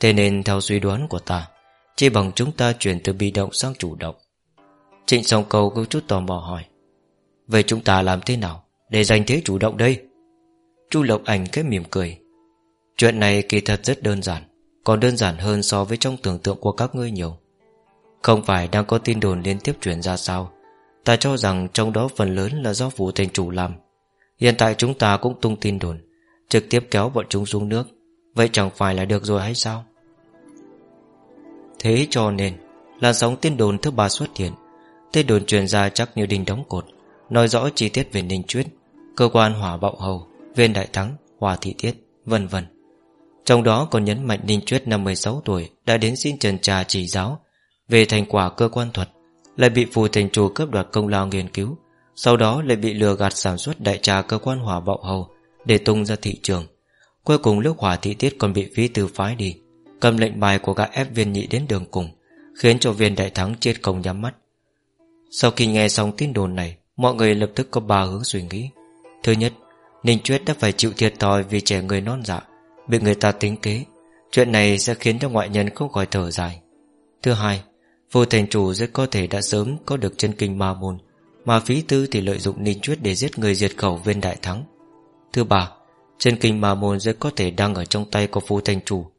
Thế nên, theo suy đoán của ta, Chỉ bằng chúng ta chuyển từ bị động sang chủ động. Trịnh song cầu có chút tò mò hỏi, Vậy chúng ta làm thế nào Để giành thế chủ động đây? Chu Lộc Ảnh cái mỉm cười, Chuyện này kỳ thật rất đơn giản, Còn đơn giản hơn so với trong tưởng tượng của các ngươi nhiều. Không phải đang có tin đồn liên tiếp truyền ra sao? Ta cho rằng trong đó phần lớn là do vụ thành chủ làm. Hiện tại chúng ta cũng tung tin đồn. Trực tiếp kéo bọn chúng xuống nước. Vậy chẳng phải là được rồi hay sao? Thế cho nên, Làn sóng tin đồn thứ ba xuất hiện. Tên đồn truyền ra chắc như đinh đóng cột, Nói rõ chi tiết về Ninh Chuyết Cơ quan hỏa bạo hầu, Viên Đại Thắng Hòa Thị Tiết, vân vân. Trong đó còn nhấn mạnh Ninh Chuyết năm 16 tuổi Đã đến xin trần trà chỉ giáo. Về thành quả cơ quan thuật, Lại bị phù thành chủ cướp đoạt công lao nghiên cứu, Sau đó lại bị lừa gạt sản xuất đại trà cơ quan hỏa bạo hầu để tung ra thị trường. Cuối cùng lúc hỏa thị tiết còn bị phí tư phái đi, Cầm lệnh bài của gã ép viên nhị đến đường cùng, Khiến cho viên đại thắng chết công nhắm mắt. Sau khi nghe xong tin đồn này, Mọi người lập tức có ba hướng suy nghĩ. Thứ nhất, Ninh Chuyết đã phải chịu thiệt thòi vì trẻ người non dạ Bị người ta tính kế. Chuyện này sẽ khiến cho ngoại nhân không khỏi thở dài. Thứ hai Vô thành chủ rất có thể đã sớm có được chân kinh ma môn, Mà phí tư thì lợi dụng Ninh Chuyết để giết người diệt khẩu viên đại thắng. Thứ ba Chân kinh mà môn rất có thể đang ở trong tay của phu thành chủ.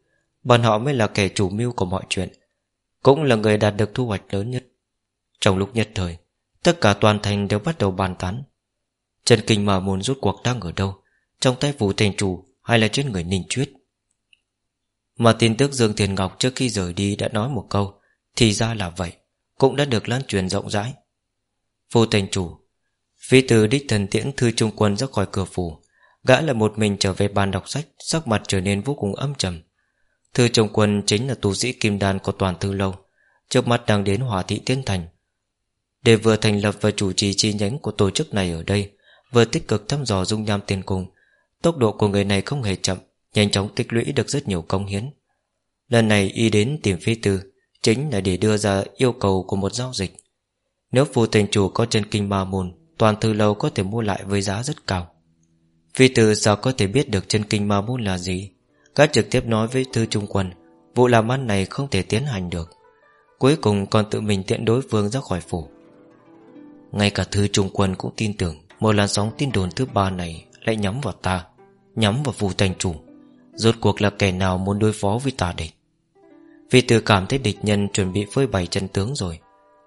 Bọn họ mới là kẻ chủ mưu của mọi chuyện, Cũng là người đạt được thu hoạch lớn nhất. Trong lúc nhất thời, Tất cả toàn thành đều bắt đầu bàn tán. Trần kinh mà môn rút cuộc đang ở đâu? Trong tay phủ thành chủ Hay là trên người ninh chuyết? Mà tin tức Dương Thiền Ngọc trước khi rời đi đã nói một câu, Thì ra là vậy, Cũng đã được lan truyền rộng rãi. Phủ thành chủ, Phi từ đích thần tiễn thư trung quân ra khỏi cửa phủ. Gã là một mình trở về bàn đọc sách, Sắc mặt trở nên vô cùng âm trầm. Thư trung quân chính là tu sĩ kim đan của toàn thư lâu. Trước mắt đang đến hỏa thị tiên thành. Để vừa thành lập và chủ trì chi nhánh của tổ chức này ở đây, Vừa tích cực thăm dò dung nham tiền cùng, Tốc độ của người này không hề chậm, Nhanh chóng tích lũy được rất nhiều công hiến. Lần này y đến tìm phi tư, Chính là để đưa ra yêu cầu của một giao dịch. Nếu phù thành chủ có chân kinh ma môn, Toàn thư lâu có thể mua lại với giá rất cao. Phi tử sao có thể biết được chân kinh ma môn là gì? Gã trực tiếp nói với thư trung quân, Vụ làm ăn này không thể tiến hành được. Cuối cùng còn tự mình tiện đối phương ra khỏi phủ. Ngay cả thư trung quân cũng tin tưởng, Một làn sóng tin đồn thứ ba này Lại nhắm vào ta, Nhắm vào phù thành chủ. Rốt cuộc là kẻ nào muốn đối phó với ta địch? Vì từ cảm thấy địch nhân Chuẩn bị phơi bày chân tướng rồi.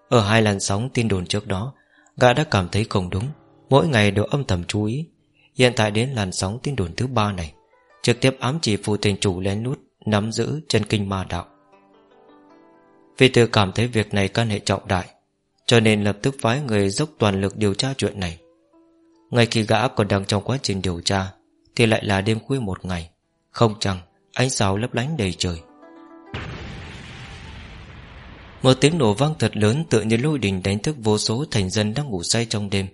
Ở hai làn sóng tin đồn trước đó, Gã đã cảm thấy không đúng. Mỗi ngày đều âm thầm chú ý. Hiện tại đến làn sóng tin đồn thứ ba này, Trực tiếp ám chỉ phù thành chủ lén nút Nắm giữ chân kinh ma đạo. Vì tự cảm thấy việc này can hệ trọng đại, cho nên lập tức phái người dốc toàn lực điều tra chuyện này. Ngay khi gã còn đang trong quá trình điều tra, Thì lại là đêm khuya một ngày, Không chăng Ánh sao lấp lánh đầy trời. Một tiếng nổ vang thật lớn Tự như lôi đình đánh thức vô số thành dân đang ngủ say trong đêm.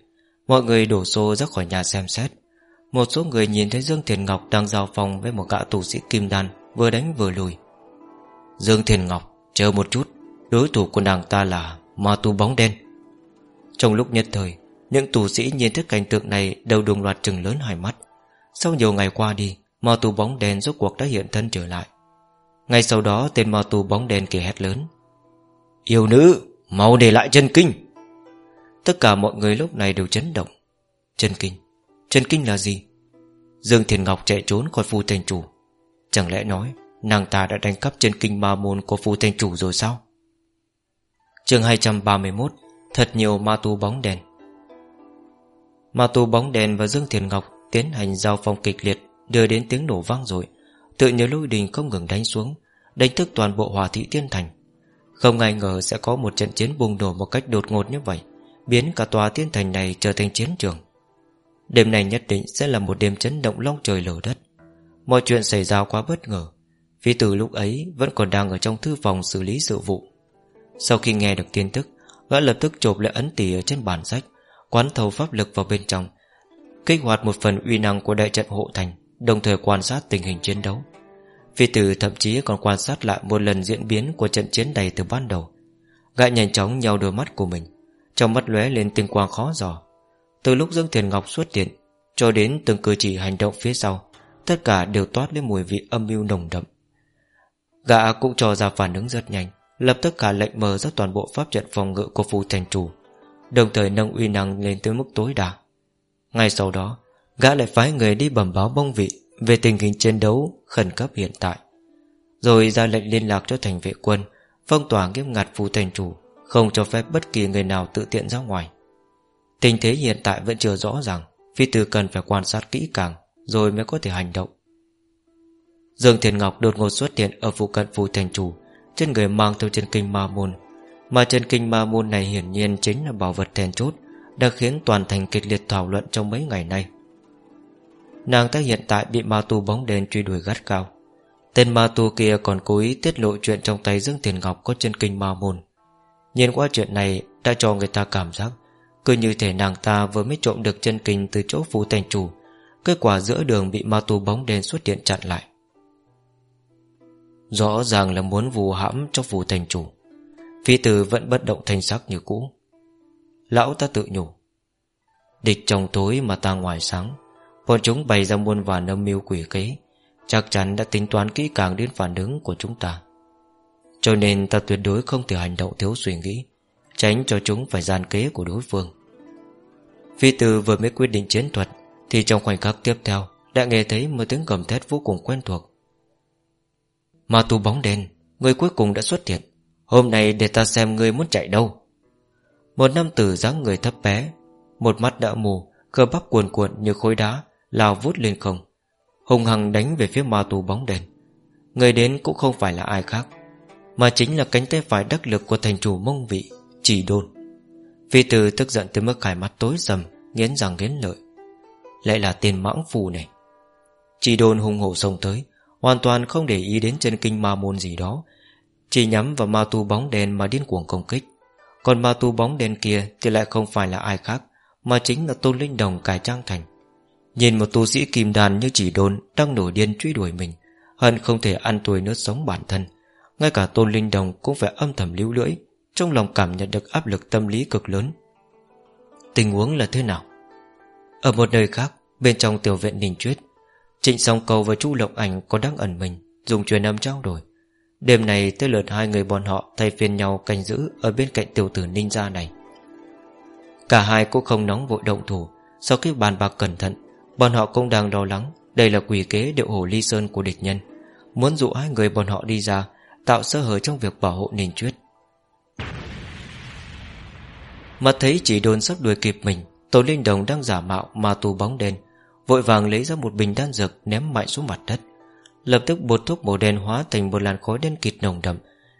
Mọi người đổ xô ra khỏi nhà xem xét. Một số người nhìn thấy Dương Thiền Ngọc Đang giao phòng với một gã tù sĩ kim đan, Vừa đánh vừa lùi. Dương Thiền Ngọc, Chờ một chút. Đối thủ của nàng ta là Ma tu bóng đen. Trong lúc nhất thời, Những tù sĩ nhìn thấy cảnh tượng này Đều đồng loạt trừng lớn hai mắt. Sau nhiều ngày qua đi, Ma tu bóng đen rốt cuộc đã hiện thân trở lại. Ngay sau đó, tên ma tu bóng đen kể hét lớn. Yêu nữ, Mau để lại chân kinh. Tất cả mọi người lúc này đều chấn động. Chân kinh. Chân kinh là gì? Dương Thiền Ngọc chạy trốn khỏi phu thành chủ. Chẳng lẽ nói Nàng ta đã đánh cắp chân kinh ma môn của phu thành chủ rồi sao? Chương 231 Thật nhiều ma tu bóng đèn. Ma tu bóng đèn và Dương Thiền Ngọc Tiến hành giao phong kịch liệt, Đưa đến tiếng nổ vang rồi. Tự nhớ lôi đình không ngừng đánh xuống, Đánh thức toàn bộ hòa thị tiên thành. Không ai ngờ sẽ có một trận chiến bùng nổ Một cách đột ngột như vậy, Biến cả tòa tiên thành này trở thành chiến trường. Đêm này nhất định sẽ là một đêm chấn động long trời lở đất. Mọi chuyện xảy ra quá bất ngờ Phi tử lúc ấy vẫn còn đang ở trong thư phòng xử lý sự vụ. Sau khi nghe được tin tức, Gã lập tức chộp lại ấn tỷ ở trên bản sách, Quán thầu pháp lực vào bên trong, Kích hoạt một phần uy năng của đại trận hộ thành, Đồng thời quan sát tình hình chiến đấu. Phi tử thậm chí còn quan sát lại Một lần diễn biến của trận chiến này từ ban đầu. Gã nhanh chóng nhau đôi mắt của mình, Trong mắt lóe lên tinh quang khó dò. Từ lúc Dương Thiền Ngọc xuất hiện, Cho đến từng cử chỉ hành động phía sau, Tất cả đều toát lên mùi vị âm mưu nồng đậm. Gã cũng cho ra phản ứng rất nhanh, Lập tức cả lệnh mở ra toàn bộ pháp trận phòng ngự của phù thành chủ, Đồng thời nâng uy năng lên tới mức tối đa. Ngay sau đó, Gã lại phái người đi bẩm báo bông vị Về tình hình chiến đấu khẩn cấp hiện tại. Rồi ra lệnh liên lạc cho thành vệ quân, Phong tỏa nghiêm ngặt phù thành chủ, Không cho phép bất kỳ người nào tự tiện ra ngoài. Tình thế hiện tại vẫn chưa rõ ràng, Phi tử cần phải quan sát kỹ càng, Rồi mới có thể hành động. Dương Thiền Ngọc đột ngột xuất hiện Ở phụ cận phù thành chủ, Trên người mang theo chân kinh ma môn. Mà chân kinh ma môn này hiển nhiên Chính là bảo vật then chốt, Đã khiến toàn thành kịch liệt thảo luận trong mấy ngày nay. Nàng ta hiện tại bị ma tu bóng đen truy đuổi gắt cao Tên ma tu kia còn cố ý tiết lộ chuyện trong tay Dương Thiền Ngọc có chân kinh ma môn. Nhìn qua chuyện này đã cho người ta cảm giác cứ như thể nàng ta vừa mới trộm được chân kinh từ chỗ phù thành chủ, Kết quả giữa đường bị ma tu bóng đen xuất hiện chặn lại. Rõ ràng là muốn vù hãm cho phù thành chủ, Phi tử vẫn bất động thanh sắc như cũ. Lão ta tự nhủ, Địch trong tối mà ta ngoài sáng, Bọn chúng bày ra muôn vàn âm mưu quỷ kế, Chắc chắn đã tính toán kỹ càng đến phản ứng của chúng ta. Cho nên ta tuyệt đối không thể hành động thiếu suy nghĩ, Tránh cho chúng phải gian kế của đối phương. Phi tử vừa mới quyết định chiến thuật, Thì trong khoảnh khắc tiếp theo, Đã nghe thấy một tiếng gầm thét vô cùng quen thuộc. Ma tu bóng đen, Người cuối cùng đã xuất hiện. Hôm nay để ta xem người muốn chạy đâu. Một nam tử dáng người thấp bé, Một mắt đã mù, Cơ bắp cuồn cuộn như khối đá, Lao vút lên không. Hùng hằng đánh về phía ma tu bóng đèn. Người đến cũng không phải là ai khác, Mà chính là cánh tay phải đắc lực Của thành chủ mông vị, Chỉ đôn. Phi tử tức giận tới mức khải mắt tối sầm, Nghiến răng nghiến lợi. Lại là tên mãng phù này. Chỉ đôn hùng hổ xông tới, Hoàn toàn không để ý đến chân kinh ma môn gì đó. Chỉ nhắm vào ma tu bóng đen mà điên cuồng công kích. Còn ma tu bóng đen kia Thì lại không phải là ai khác, Mà chính là Tôn Linh Đồng cải trang thành. Nhìn một tu sĩ kim đàn như chỉ đồn Đang nổi điên truy đuổi mình, Hận không thể ăn tuổi nước sống bản thân. Ngay cả Tôn Linh Đồng cũng phải âm thầm lưu lưỡi. Trong lòng cảm nhận được áp lực tâm lý cực lớn. Tình huống là thế nào? Ở một nơi khác, Bên trong tiểu viện Ninh Chuyết Trịnh song cầu và Chu Lộc Ảnh có đang ẩn mình, Dùng truyền âm trao đổi. Đêm này tới lượt hai người bọn họ Thay phiên nhau canh giữ Ở bên cạnh tiểu tử ninh gia này. Cả hai cũng không nóng vội động thủ. Sau khi bàn bạc cẩn thận, Bọn họ cũng đang lo lắng Đây là quỷ kế điệu hổ ly sơn của địch nhân. Muốn dụ hai người bọn họ đi ra, Tạo sơ hở trong việc bảo hộ Ninh chuyết mặt thấy chỉ đồn sắp đuổi kịp mình Tổ Linh Đồng đang giả mạo ma tù bóng đen, Vội vàng lấy ra một bình đan dược Ném mạnh xuống mặt đất. Lập tức bột thuốc màu đen hóa thành một làn khói đen kịt nồng đậm,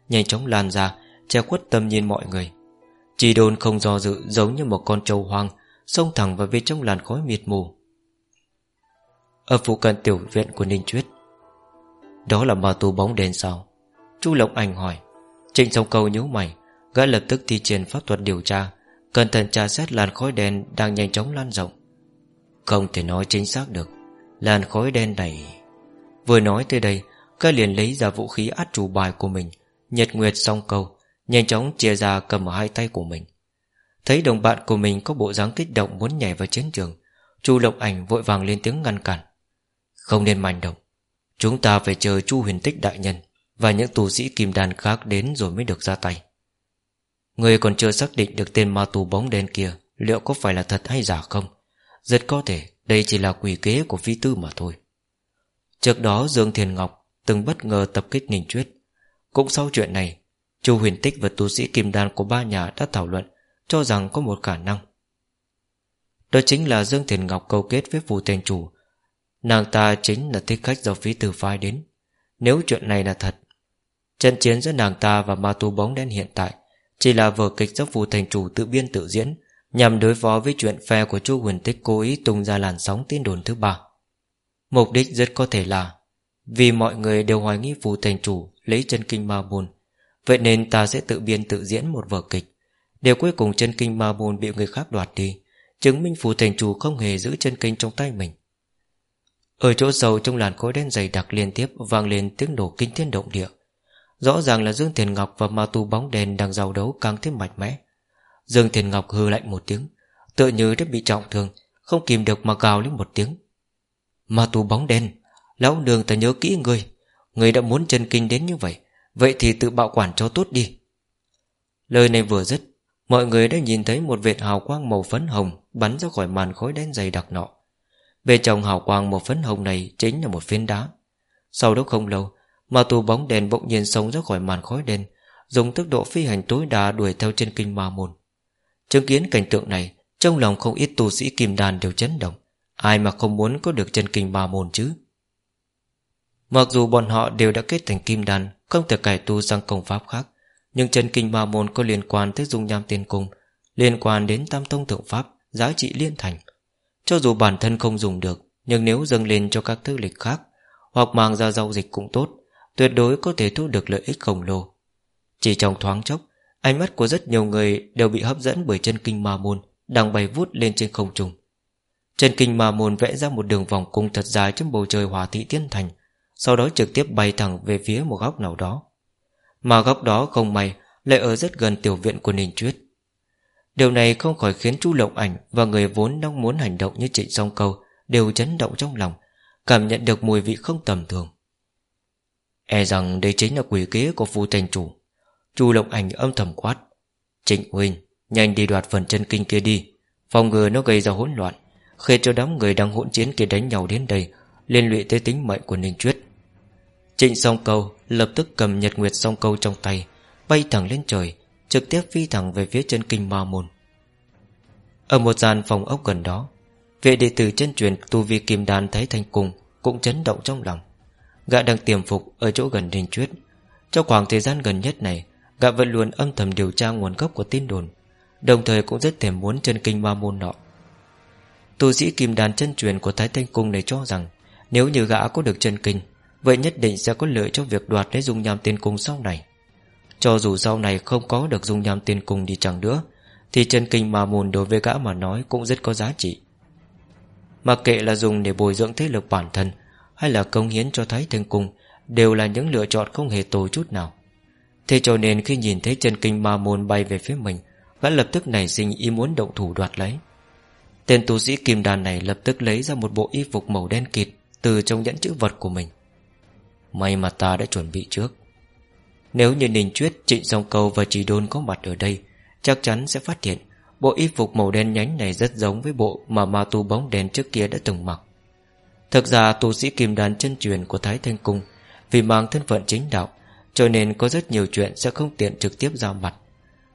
Nhanh chóng lan ra, Che khuất tầm nhìn mọi người. Chỉ đồn không do dự, giống như một con trâu hoang, Xông thẳng vào bên trong làn khói mịt mù. Ở phụ cận tiểu viện của Ninh Chuyết, Đó là ma tù bóng đen sao? Chu Lộc Anh hỏi. Trịnh sông câu nhíu mày Gã lập tức thi triển pháp thuật điều tra, Cẩn thận tra xét làn khói đen Đang nhanh chóng lan rộng. Không thể nói chính xác được, Làn khói đen này. Vừa nói tới đây, gã liền lấy ra vũ khí át chủ bài của mình, Nhật Nguyệt song câu, Nhanh chóng chia ra cầm ở hai tay của mình. Thấy đồng bạn của mình có bộ dáng kích động Muốn nhảy vào chiến trường, Chu Lộc Ảnh vội vàng lên tiếng ngăn cản. Không nên manh động, Chúng ta phải chờ Chu huyền tích đại nhân Và những tù sĩ kim đàn khác đến rồi mới được ra tay. Người còn chưa xác định được tên ma tù bóng đen kia Liệu có phải là thật hay giả không? Rất có thể, Đây chỉ là quỷ kế của phi tư mà thôi. Trước đó, Dương Thiền Ngọc Từng bất ngờ tập kích Ninh Chuyết. Cũng sau chuyện này, Chu huyền tích và tu sĩ kim đan của ba nhà đã thảo luận, Cho rằng có một khả năng. Đó chính là Dương Thiền Ngọc câu kết với phù tên chủ. Nàng ta chính là thích khách do phí từ phái đến. Nếu chuyện này là thật, Trận chiến giữa nàng ta và ma tu bóng đen hiện tại chỉ là vở kịch do phù thành chủ tự biên tự diễn, Nhằm đối phó với chuyện phe của chu huyền tích cố ý tung ra làn sóng tin đồn thứ ba. Mục đích rất có thể là, Vì mọi người đều hoài nghi phù thành chủ Lấy chân kinh ma môn Vậy nên ta sẽ tự biên tự diễn một vở kịch. Để cuối cùng chân kinh ma môn bị người khác đoạt đi, Chứng minh phù thành chủ không hề giữ chân kinh trong tay mình. Ở chỗ sâu trong làn khói đen dày đặc liên tiếp vang lên tiếng nổ kinh thiên động địa. Rõ ràng là Dương Thiền Ngọc và ma tu bóng đèn đang giao đấu càng thêm mạnh mẽ. Dương Thiền Ngọc hư lạnh một tiếng, Tựa như đã bị trọng thương, Không kìm được mà gào lên một tiếng. Ma tu bóng đen Lão đường ta nhớ kỹ người Người đã muốn chân kinh đến như vậy Vậy thì tự bảo quản cho tốt đi. Lời này vừa dứt, Mọi người đã nhìn thấy một vệt hào quang màu phấn hồng Bắn ra khỏi màn khói đen dày đặc nọ. Về trong hào quang màu phấn hồng này Chính là một phiến đá. Sau đó không lâu Ma tu bóng đèn bỗng nhiên sống ra khỏi màn khói đen, Dùng tốc độ phi hành tối đa đuổi theo chân kinh ma môn. Chứng kiến cảnh tượng này, Trong lòng không ít tu sĩ kim đàn đều chấn động. Ai mà không muốn có được chân kinh ma môn chứ? Mặc dù bọn họ đều đã kết thành kim đàn Không thể cải tu sang công pháp khác, Nhưng chân kinh ma môn có liên quan tới dung nham tiên cung, Liên quan đến tam tông thượng pháp, Giá trị liên thành. Cho dù bản thân không dùng được, Nhưng nếu dâng lên cho các thứ lịch khác, Hoặc mang ra giao dịch cũng tốt. Tuyệt đối có thể thu được lợi ích khổng lồ. Chỉ trong thoáng chốc, Ánh mắt của rất nhiều người đều bị hấp dẫn bởi chân kinh ma môn Đang bay vút lên trên không trung. Chân kinh ma môn vẽ ra một đường vòng cung thật dài trên bầu trời hòa thị tiên thành, Sau đó trực tiếp bay thẳng về phía một góc nào đó. Mà góc đó không may, Lại ở rất gần tiểu viện của Ninh Chuyết Điều này không khỏi khiến chu Lộng Ảnh Và người vốn đang muốn hành động như trịnh song câu Đều chấn động trong lòng, Cảm nhận được mùi vị không tầm thường. E rằng đây chính là quỷ kế của phu thành chủ. Chu Lộng Ảnh âm thầm quát, Trịnh Huynh, Nhanh đi đoạt phần chân kinh kia đi, Phòng ngừa nó gây ra hỗn loạn Khi cho đám người đang hỗn chiến kia đánh nhau đến đây, Liên lụy tới tính mệnh của Ninh Chuyết. Trịnh song câu Lập tức cầm nhật nguyệt song câu trong tay, Bay thẳng lên trời, Trực tiếp phi thẳng về phía chân kinh ma môn. Ở một gian phòng ốc gần đó, Vệ đệ tử chân truyền Tu vi kim đan thấy thành cùng Cũng chấn động trong lòng. Gã đang tiềm phục ở chỗ gần Ninh Chuyết. Trong khoảng thời gian gần nhất này, Gã vẫn luôn âm thầm điều tra nguồn gốc của tin đồn, Đồng thời cũng rất thèm muốn chân kinh ma môn nọ. Tu sĩ kim đàn chân truyền của Thái Thanh Cung này cho rằng, Nếu như gã có được chân kinh, Vậy nhất định sẽ có lợi cho việc đoạt lấy dung nham tiên cung sau này. Cho dù sau này không có được dung nham tiên cung đi chẳng nữa, Thì chân kinh ma môn đối với gã mà nói cũng rất có giá trị. Mặc kệ là dùng để bồi dưỡng thế lực bản thân hay là công hiến cho Thái Thanh Cung Đều là những lựa chọn không hề tồi chút nào. Thế cho nên khi nhìn thấy chân kinh ma môn bay về phía mình Gã lập tức nảy sinh ý muốn động thủ đoạt lấy. Tên tu sĩ kim đàn này lập tức lấy ra một bộ y phục màu đen kịt Từ trong nhẫn chữ vật của mình. May mà ta đã chuẩn bị trước. Nếu như Ninh Chuyết, Trịnh Song Cầu và Trì Đôn có mặt ở đây Chắc chắn sẽ phát hiện Bộ y phục màu đen nhánh này rất giống với bộ Mà ma tu bóng đen trước kia đã từng mặc. Thực ra tu sĩ kim đàn chân truyền của Thái Thanh Cung Vì mang thân phận chính đạo, Cho nên có rất nhiều chuyện sẽ không tiện trực tiếp ra mặt.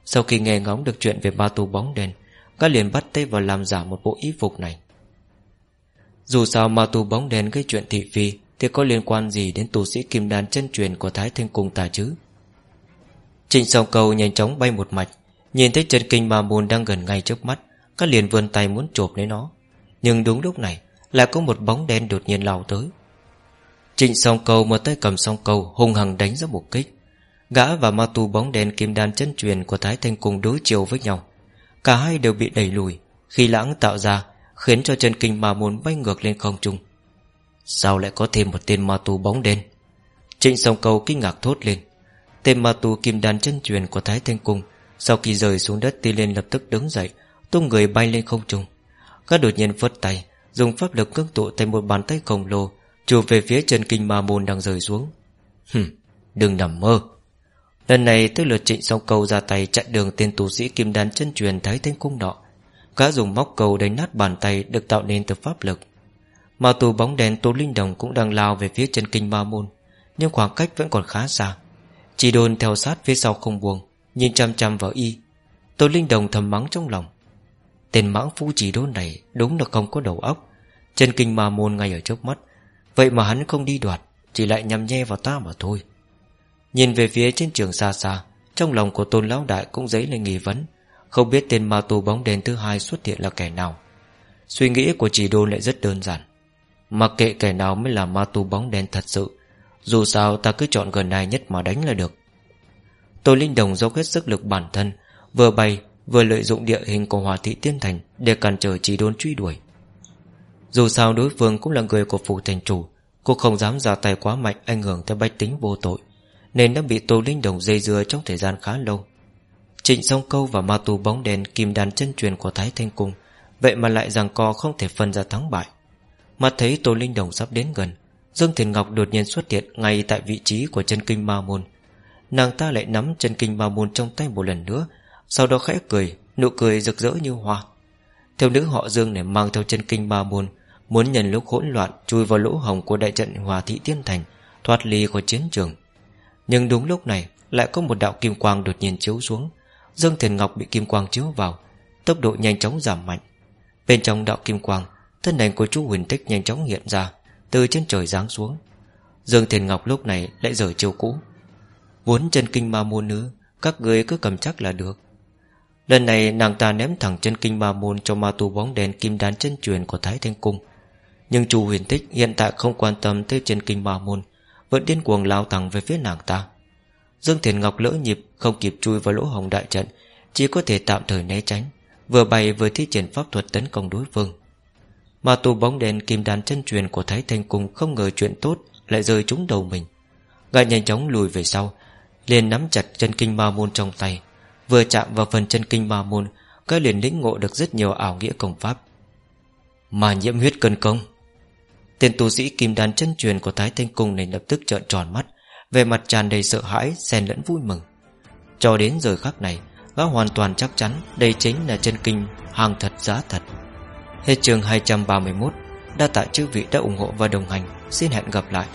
Sau khi nghe ngóng được chuyện về ma tu bóng đèn các liền bắt tay vào làm giả một bộ y phục này. Dù sao ma tu bóng đèn gây chuyện thị phi Thì có liên quan gì đến tu sĩ kim đàn chân truyền của Thái Thanh Cung ta chứ? Trịnh song cầu nhanh chóng bay một mạch, Nhìn thấy chân kinh ma môn đang gần ngay trước mắt, Các liền vươn tay muốn chộp lấy nó. Nhưng đúng lúc này lại có một bóng đen đột nhiên lao tới. Trịnh song cầu một tay cầm song cầu Hung hăng đánh ra một kích. Gã và ma tu bóng đen kim đan chân truyền Của Thái Thanh Cung đối chiều với nhau. Cả hai đều bị đẩy lùi, Khi lãng tạo ra, Khiến cho chân kinh ma môn bay ngược lên không trung. Sao lại có thêm một tên ma tu bóng đen? Trịnh song cầu kinh ngạc thốt lên. Tên ma tu kim đan chân truyền của Thái Thanh Cung Sau khi rời xuống đất Ti lên lập tức đứng dậy, Tung người bay lên không trung. Các đột nhiên vớt tay Dùng pháp lực cương tụ thành một bàn tay khổng lồ Chụp về phía chân kinh ma môn đang rời xuống. Hừm, đừng nằm mơ. Lần này tới lượt trịnh song cầu ra tay chặn đường tên tù sĩ kim đan chân truyền Thái Thanh Cung nọ. Gã dùng móc cầu đánh nát bàn tay Được tạo nên từ pháp lực. Mà tù bóng đèn Tô Linh Đồng cũng đang lao về phía chân kinh ma môn Nhưng khoảng cách vẫn còn khá xa. Chỉ đồn theo sát phía sau không buông Nhìn chăm chăm vào y. Tô Linh Đồng thầm mắng trong lòng. Tên mãng phu chỉ đô này Đúng là không có đầu óc. Chân kinh ma môn ngay ở trước mắt. Vậy mà hắn không đi đoạt, Chỉ lại nhằm nhe vào ta mà thôi. Nhìn về phía trên trường xa xa, Trong lòng của tôn lão đại cũng dấy lên nghi vấn. Không biết tên ma tù bóng đèn thứ hai xuất hiện là kẻ nào. Suy nghĩ của chỉ đô lại rất đơn giản. Mặc kệ kẻ nào mới là ma tù bóng đen thật sự, Dù sao ta cứ chọn gần này nhất mà đánh là được. Tô Linh Đồng dốc hết sức lực bản thân, Vừa bay vừa lợi dụng địa hình của Hòa Thị Tiên Thành Để cản trở chỉ đốn truy đuổi. Dù sao đối phương cũng là người của phủ thành chủ Cô không dám ra tay quá mạnh Ảnh hưởng tới bách tính vô tội, Nên đã bị Tô Linh Đồng dây dưa trong thời gian khá lâu. Trịnh song câu và ma tù bóng đèn Kim đàn chân truyền của Thái Thanh Cung, Vậy mà lại rằng co không thể phân ra thắng bại. Mà thấy Tô Linh Đồng sắp đến gần, Dương Thiền Ngọc đột nhiên xuất hiện Ngay tại vị trí của chân kinh ma môn. Nàng ta lại nắm chân kinh ma môn trong tay một lần nữa sau đó khẽ cười, Nụ cười rực rỡ như hoa. Theo nữ họ Dương này mang theo chân kinh ba môn, Muốn nhận lúc hỗn loạn Chui vào lỗ hồng của đại trận Hòa Thị Tiên Thành, Thoát ly khỏi chiến trường. Nhưng đúng lúc này, Lại có một đạo kim quang đột nhiên chiếu xuống. Dương Thiền Ngọc bị kim quang chiếu vào, Tốc độ nhanh chóng giảm mạnh. Bên trong đạo kim quang, Thân ảnh của chú Huỳnh Tích nhanh chóng hiện ra, Từ trên trời giáng xuống. Dương Thiền Ngọc lúc này lại rời chiều cũ. Vốn chân kinh ma môn nữ, Các người cứ cầm chắc là được. Lần này nàng ta ném thẳng chân kinh ma môn Cho ma tu bóng đèn kim đán chân truyền của Thái Thanh Cung. Nhưng chu huyền tích hiện tại không quan tâm Tới chân kinh ma môn, Vẫn điên cuồng lao thẳng về phía nàng ta. Dương Thiền Ngọc lỡ nhịp, Không kịp chui vào lỗ hồng đại trận, Chỉ có thể tạm thời né tránh, Vừa bay vừa thi triển pháp thuật tấn công đối phương. Ma tu bóng đèn kim đán chân truyền của Thái Thanh Cung Không ngờ chuyện tốt Lại rơi trúng đầu mình. Gã nhanh chóng lùi về sau, liền nắm chặt chân kinh ma môn trong tay. Vừa chạm vào phần chân kinh ma môn Gã liền lĩnh ngộ được rất nhiều ảo nghĩa công pháp. Mà nhiễm huyết cân công. Tên tu sĩ kim đàn chân truyền của Thái Thanh Cung này lập tức trợn tròn mắt Về mặt tràn đầy sợ hãi, xen lẫn vui mừng. Cho đến giờ khắc này, Gã hoàn toàn chắc chắn Đây chính là chân kinh hàng thật giá thật. Hết chương 231 Đa tạ chư vị đã ủng hộ và đồng hành. Xin hẹn gặp lại.